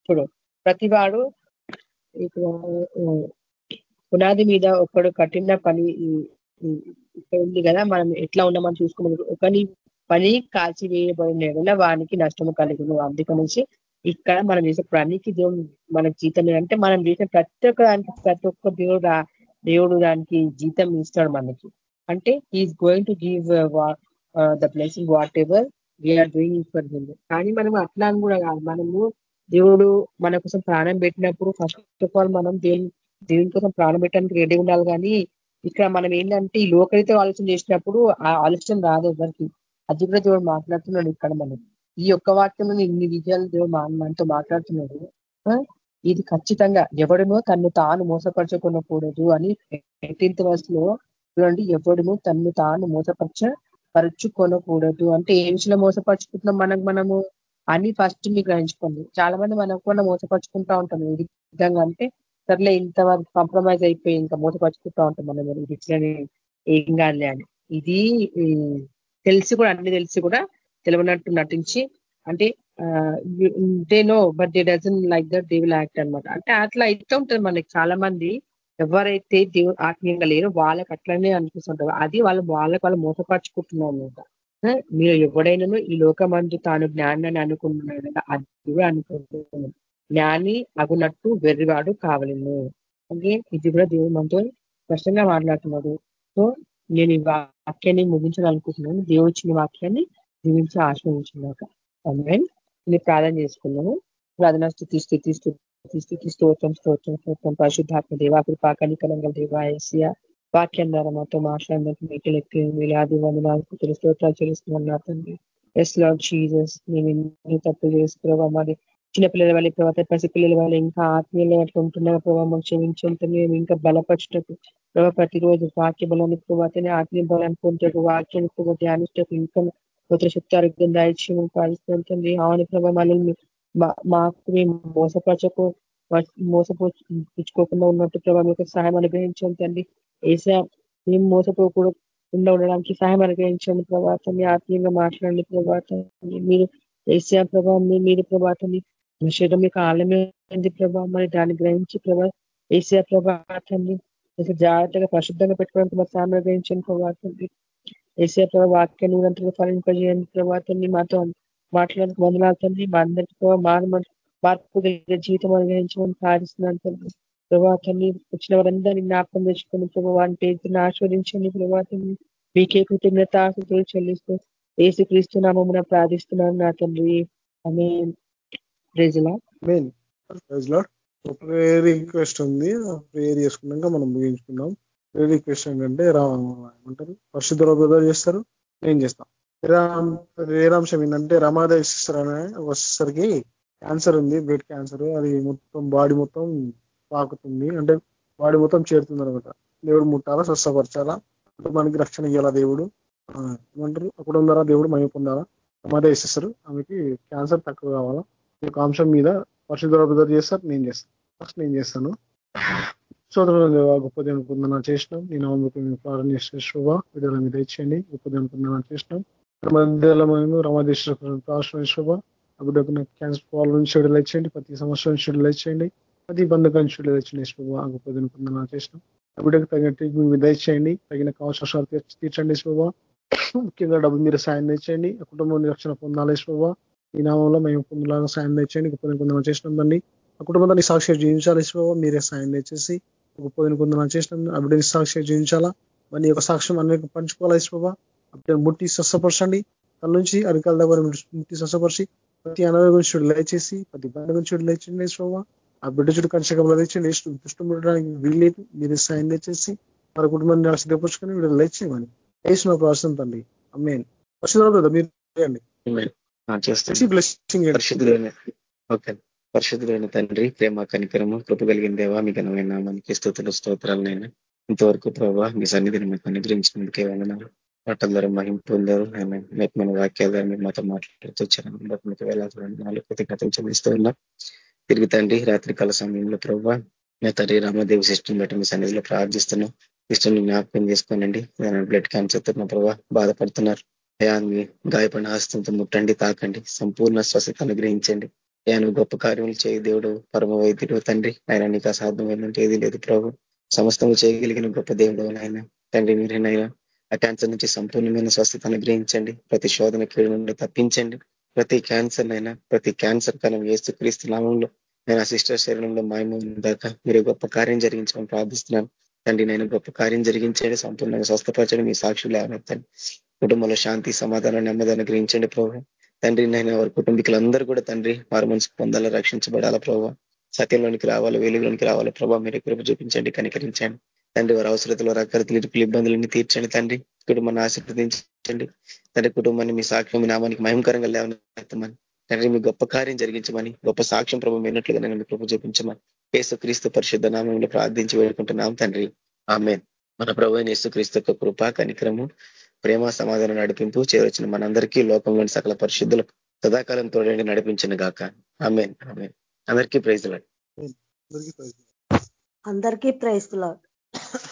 ఇప్పుడు ప్రతివాడు ఇక్కడ పునాది మీద ఒకడు కఠిన పని ఇక్కడ ఉంది కదా మనం ఎట్లా ఉన్నామని చూసుకున్నాం ఒకని పని కాల్చివేయబడిన వానికి నష్టము కలిగింది అందుక నుంచి ఇక్కడ మనం చేసే పనికి దేవుడు మనకు జీతం అంటే మనం చేసే ప్రతి ఒక్క దానికి ప్రతి ఒక్క దేవుడు దేవుడు దానికి జీతం ఇస్తాడు మనకి. అంటే is going to give the blessing whatever we are doing for him కానీ మనం అట్లా కూడా కాదు. మనము దేవుడు మన కోసం ప్రాణం పెట్టినప్పుడు ఫస్ట్ ఆఫ్ ఆల్ మనం దేవుని దేవుని కోసం ప్రాణం పెట్టడానికి రెడీ ఉండాలి కానీ ఇక్కడ మనం ఏంటంటే ఈ లోకలితో ఆలోచన చేసినప్పుడు ఆ ఆలోచన రాదు ఎవరికి. అది కూడా దేవుడు మాట్లాడుతున్నాడు ఇక్కడ మనం. ఈ ఒక్క వాక్యంలో ఇన్ని విజయాలు దేవుడు మనతో మాట్లాడుతున్నాడు. ఇది ఖచ్చితంగా ఎవడునో తన్ను తాను మోసపరచుకునకూడదు అని ఎయిటీన్త్ వర్స్లో చూడండి. ఎవడును తన్ను తాను మోసపరచ పరుచుకొనకూడదు అంటే ఏ విషయంలో మోసపరుచుకుంటున్నాం మనకు మనము అని ఫస్ట్ మీ గ్రహించుకోండి. చాలా మంది మనకు కూడా మోసపరుచుకుంటా ఉంటాం ఏ విధంగా అంటే సర్లే ఇంతవరకు కాంప్రమైజ్ అయిపోయి ఇంకా మూతపరుచుకుంటా ఉంటాం మనం ఇది ఇట్లని ఏం కాదులే అని. ఇది తెలిసి కూడా అన్ని తెలిసి కూడా తెలియనట్టు నటించి అంటే they know but they doesn't like that they will act అనమాట అంటే అట్లా అయితే ఉంటుంది మనకి చాలా మంది ఎవరైతే దేవు ఆత్మీయంగా లేరో వాళ్ళకి అట్లనే అనిపిస్తుంటారు అది వాళ్ళు వాళ్ళకి వాళ్ళు మోసపరుచుకుంటున్నారు అనమాట మీరు ఎవడైనాను ఈ లోకమందు తాను జ్ఞానాన్ని అనుకుంటున్నాడు అది కూడా అనుకుంటున్నాను జ్ఞాని అగునట్టు వెర్రివాడు కావలను. అంటే ఇది కూడా దేవుడు మనతో స్పష్టంగా మాట్లాడుతున్నాడు. సో నేను ఈ వాక్యాన్ని ముగించాలనుకుంటున్నాను. దేవుడు ఇచ్చిన వాక్యాన్ని జీవించి ఆశ్రయించినాక అమ్మాయి నేను ప్రార్థన చేసుకున్నాను. ప్రార్థన స్థితి స్థితి స్థితి స్థితి స్తోత్రం స్తోత్రం స్తోత్రం. పరిశుద్ధాత్మ దేవా కృపాకనికలంగా దేవా ఏసియా వాక్యం ద్వారా మాతో మాట్లాడినందుకు మీకు లెక్క వేలాది వందనాలు స్తోత్రాలు చెల్లిస్తున్నాను తండ్రి. ఎస్ లాడ్ చీజస్ మేము తప్పు చేసుకున్నావా మరి చిన్నపిల్లల వల్ల ప్రభావ పసిపిల్లల వల్ల ఇంకా ఆత్మీయులు అట్లా ఉంటున్నారు. ప్రభావం క్షమించుంటే మేము ఇంకా బలపరచటకు ప్రభావ ప్రతిరోజు వాక్య బలాన్ని ప్రభావతనే ఆత్మీయ బలాన్ని పొందటకు వాక్యాన్ని ప్రభావ ధ్యానించటకు ఇంకా కొత్త శక్తి ఆరోగ్యం దాయిచ్చి పాలిస్తుంటుంది ఆవుని ప్రభావ మళ్ళీ మాకు మేము మోసపరచకు మోసపోచుకోకుండా ఉన్నట్టు ప్రభావ మీకు సహాయం అనుగ్రహించండి ఏసా మేము మోసపోకుండా ఉండడానికి సహాయం అనుగ్రహించండి ప్రభాతాన్ని ఆత్మీయంగా మాట్లాడండి ప్రభాతాన్ని మీరు ఏసా ప్రభావం మీరు ప్రభాతాన్ని శరీరం మీకు ఆలమైంది ప్రభావం మరి దాన్ని గ్రహించి ప్రభా ఏసియా ప్రభాతాన్ని జాగ్రత్తగా పరిశుద్ధంగా పెట్టుకోవడానికి మా సాయం గ్రహించండి ప్రభాతాన్ని ఏసియా ప్రభా వాక్యాన్ని ఊరంతగా ఫలింపజేయండి ప్రభాతాన్ని మాతో మాట్లాడడానికి వందనాలు మా అందరికీ అందరితో మార్పు జీవితం అనుగ్రహించమని ప్రార్థిస్తున్నాను తండ్రి వచ్చిన వారందరినీ జ్ఞాపకం తెచ్చుకుని ప్రభావాన్ని పేరుని ఆస్వాదించండి ప్రభాతాన్ని మీకే కృతజ్ఞత ఆశలు చెల్లిస్తూ ఏసు క్రీస్తు నామమున ప్రార్థిస్తున్నాను నా తండ్రి. అనే ప్రేజలా? ప్రేయర్ రిక్వెస్ట్ ఉంది. ప్రేయర్ చేసుకున్నాక మనం ముగించుకున్నాం ప్రేయర్ రిక్వెస్ట్ ఏంటంటే ఏమంటారు? పరిశుద్ధ బ్రదర్ చేస్తారు. నేను చేస్తాం? వేరాంశం ఏంటంటే రమాదేవి సిస్టర్ అనే వచ్చేసరికి క్యాన్సర్ ఉంది బ్లడ్ క్యాన్సర్ అది మొత్తం బాడీ మొత్తం పాకుతుంది. అంటే బాడీ మొత్తం చేరుతుంది అనమాట. దేవుడు ముట్టాలా స్వస్థపరచాలా? మనకి రక్షణ ఇవ్వాలా దేవుడు? ఏమంటారు? అక్కడ ఉందారా దేవుడు మై పొందాలా? రమాదేవి సిస్టర్ ఆమెకి క్యాన్సర్ తక్కువ కావాలా? ఈ యొక్క అంశం మీద పరిశుద్ధ చేస్తారు. నేను చేస్తాను. ఫస్ట్ నేను చేస్తాను. సోదరులు గొప్ప దేవుని పొందన చేసినాం. నేను మేము ప్రారంభ చేసిన శుభ విడుదల మీద ఇచ్చేయండి. గొప్ప దేవుని పొందన చేసినాం. మధ్యలో మేము రమాదేశ్వర శుభ. అప్పుడు క్యాన్సర్ పాల నుంచి విడుదల ఇచ్చేయండి. ప్రతి సంవత్సరం నుంచి విడుదల ఇచ్చేయండి. ప్రతి బంధకం నుంచి విడుదల ఇచ్చిన శుభ గొప్ప దేవుని పొందన చేసినాం. అప్పుడు తగిన ట్రీట్మెంట్ మీద ఇచ్చేయండి. తగిన అవసరాలు తీర్చండి శుభ. ముఖ్యంగా డబ్బు మీరు సాయం ఇచ్చేయండి కుటుంబం రక్షణ పొందాలి శుభ. ఈ నామంలో మేము పొందాలని సాయం తెచ్చండి గొప్ప కొందరు చేసినాం దాన్ని ఆ కుటుంబాన్ని సాక్షి జీవించాలి మీరే సాయం తెచ్చేసి గొప్ప కొందరు చేసినాం ఆ బిడ్డని సాక్షి జీవించాలా? మరి యొక్క సాక్ష్యం అనేక పంచుకోవాలి శివ అప్పుడే ముట్టి స్వస్థపరచండి. తన నుంచి అరికాల దగ్గర ముట్టి స్వస్థపరిచి ప్రతి అనారోగ్య గురించి లేచేసి ప్రతి బాధ గురించి లేచండి శివ ఆ బిడ్డ చుట్టూ కంచకంలో లేచండి దుష్టం పెట్టడానికి వీల్లేదు మీరు సాయం తెచ్చేసి వారి కుటుంబాన్ని సిద్ధపరచుకొని వీళ్ళు లేచేయమని వేసిన ప్రాసం తండ్రి. అమ్మేన్ పరిశుభ్రత మీరు చేయండి. పరిశుద్ధులైన ఓకే. పరిశుద్ధులైన తండ్రి ప్రేమ కనికరము కృప కలిగిన దేవా మీ ఘనమైన మనకి స్థుతుల స్తోత్రాలనైనా ఇంతవరకు ప్రభావ మీ సన్నిధిని మీకు అనుగ్రహించినందుకే వందనాలు. మాటల ద్వారా మహిం పొందారు. మన వాక్యాల ద్వారా మీరు మాతో మాట్లాడుతూ వచ్చారు. మీకు వేలాది కృతజ్ఞతలు చెల్లిస్తూ ఉన్నా. తిరిగి తండ్రి రాత్రికాల సమయంలో ప్రభావ నా తండ్రి రామదేవి సిస్టమ్ బట్టి మీ సన్నిధిలో ప్రార్థిస్తున్నాం. ఇష్టం జ్ఞాపకం చేసుకోనండి. బ్లడ్ క్యాన్సర్తో ప్రభావ బాధపడుతున్నారు. అయాన్ని గాయపడిన హస్తంతో ముట్టండి తాకండి సంపూర్ణ స్వస్థత అనుగ్రహించండి. ఆయన గొప్ప కార్యములు చేయి దేవుడు పరమ వైద్యుడు తండ్రి. ఆయన నీకు అసాధ్యమైందంటే ఏది లేదు ప్రభు. సమస్తము చేయగలిగిన గొప్ప దేవుడు ఆయన తండ్రి మీరేనైనా ఆ క్యాన్సర్ నుంచి సంపూర్ణమైన స్వస్థత అనుగ్రహించండి. ప్రతి శోధన కీడు నుండి తప్పించండి. ప్రతి క్యాన్సర్ అయినా ప్రతి క్యాన్సర్ కాలం వేస్తూ క్రీస్తు నామంలో నేను ఆ సిస్టర్ శరీరంలో మాయమ దాకా మీరు గొప్ప కార్యం జరిగించమని ప్రార్థిస్తున్నాను. తండ్రి నేను గొప్ప కార్యం జరిగించండి సంపూర్ణంగా స్వస్థపరచండి. మీ సాక్షులు లేవనెత్తండి. కుటుంబంలో శాంతి సమాధానం నెమ్మది గ్రహించండి ప్రభావ తండ్రి నేను వారి కుటుంబీకులందరూ కూడా తండ్రి వారి మనసు పొందాలా రక్షించబడాలా ప్రభావ సత్యంలోనికి రావాలి వెలుగులోనికి రావాలి ప్రభావ మీరు కృప చూపించండి కనికరించండి. తండ్రి వారి అవసరతలు రకరతలు ఇరుకులు ఇబ్బందులన్నీ తీర్చండి తండ్రి. కుటుంబాన్ని ఆశీర్వదించండి. తండ్రి కుటుంబాన్ని మీ సాక్ష్యం మీ నామానికి మహిమకరంగా లేవనెత్తమని. తండ్రి మీ గొప్ప కార్యం జరిగించమని గొప్ప సాక్ష్యం ప్రభు విన్నట్లుగా నేను మీ కృప చూపించమని. యేసు క్రీస్తు పరిశుద్ధ నామంలో ప్రార్థించి వేడుకుంటున్నాం తండ్రి. ఆమె మన ప్రభు యేసుక్రీస్తు యొక్క కృప కనిక్రము ప్రేమ సమాధానం నడిపింపు చేరొచ్చిన మనందరికీ లోకంలోని సకల పరిశుద్ధులు సదాకాలం తోడండి నడిపించిన గాక. ఆమెన్. ఆమెన్. అందరికీ ప్రైజ్ అందరికీ ప్రైజ్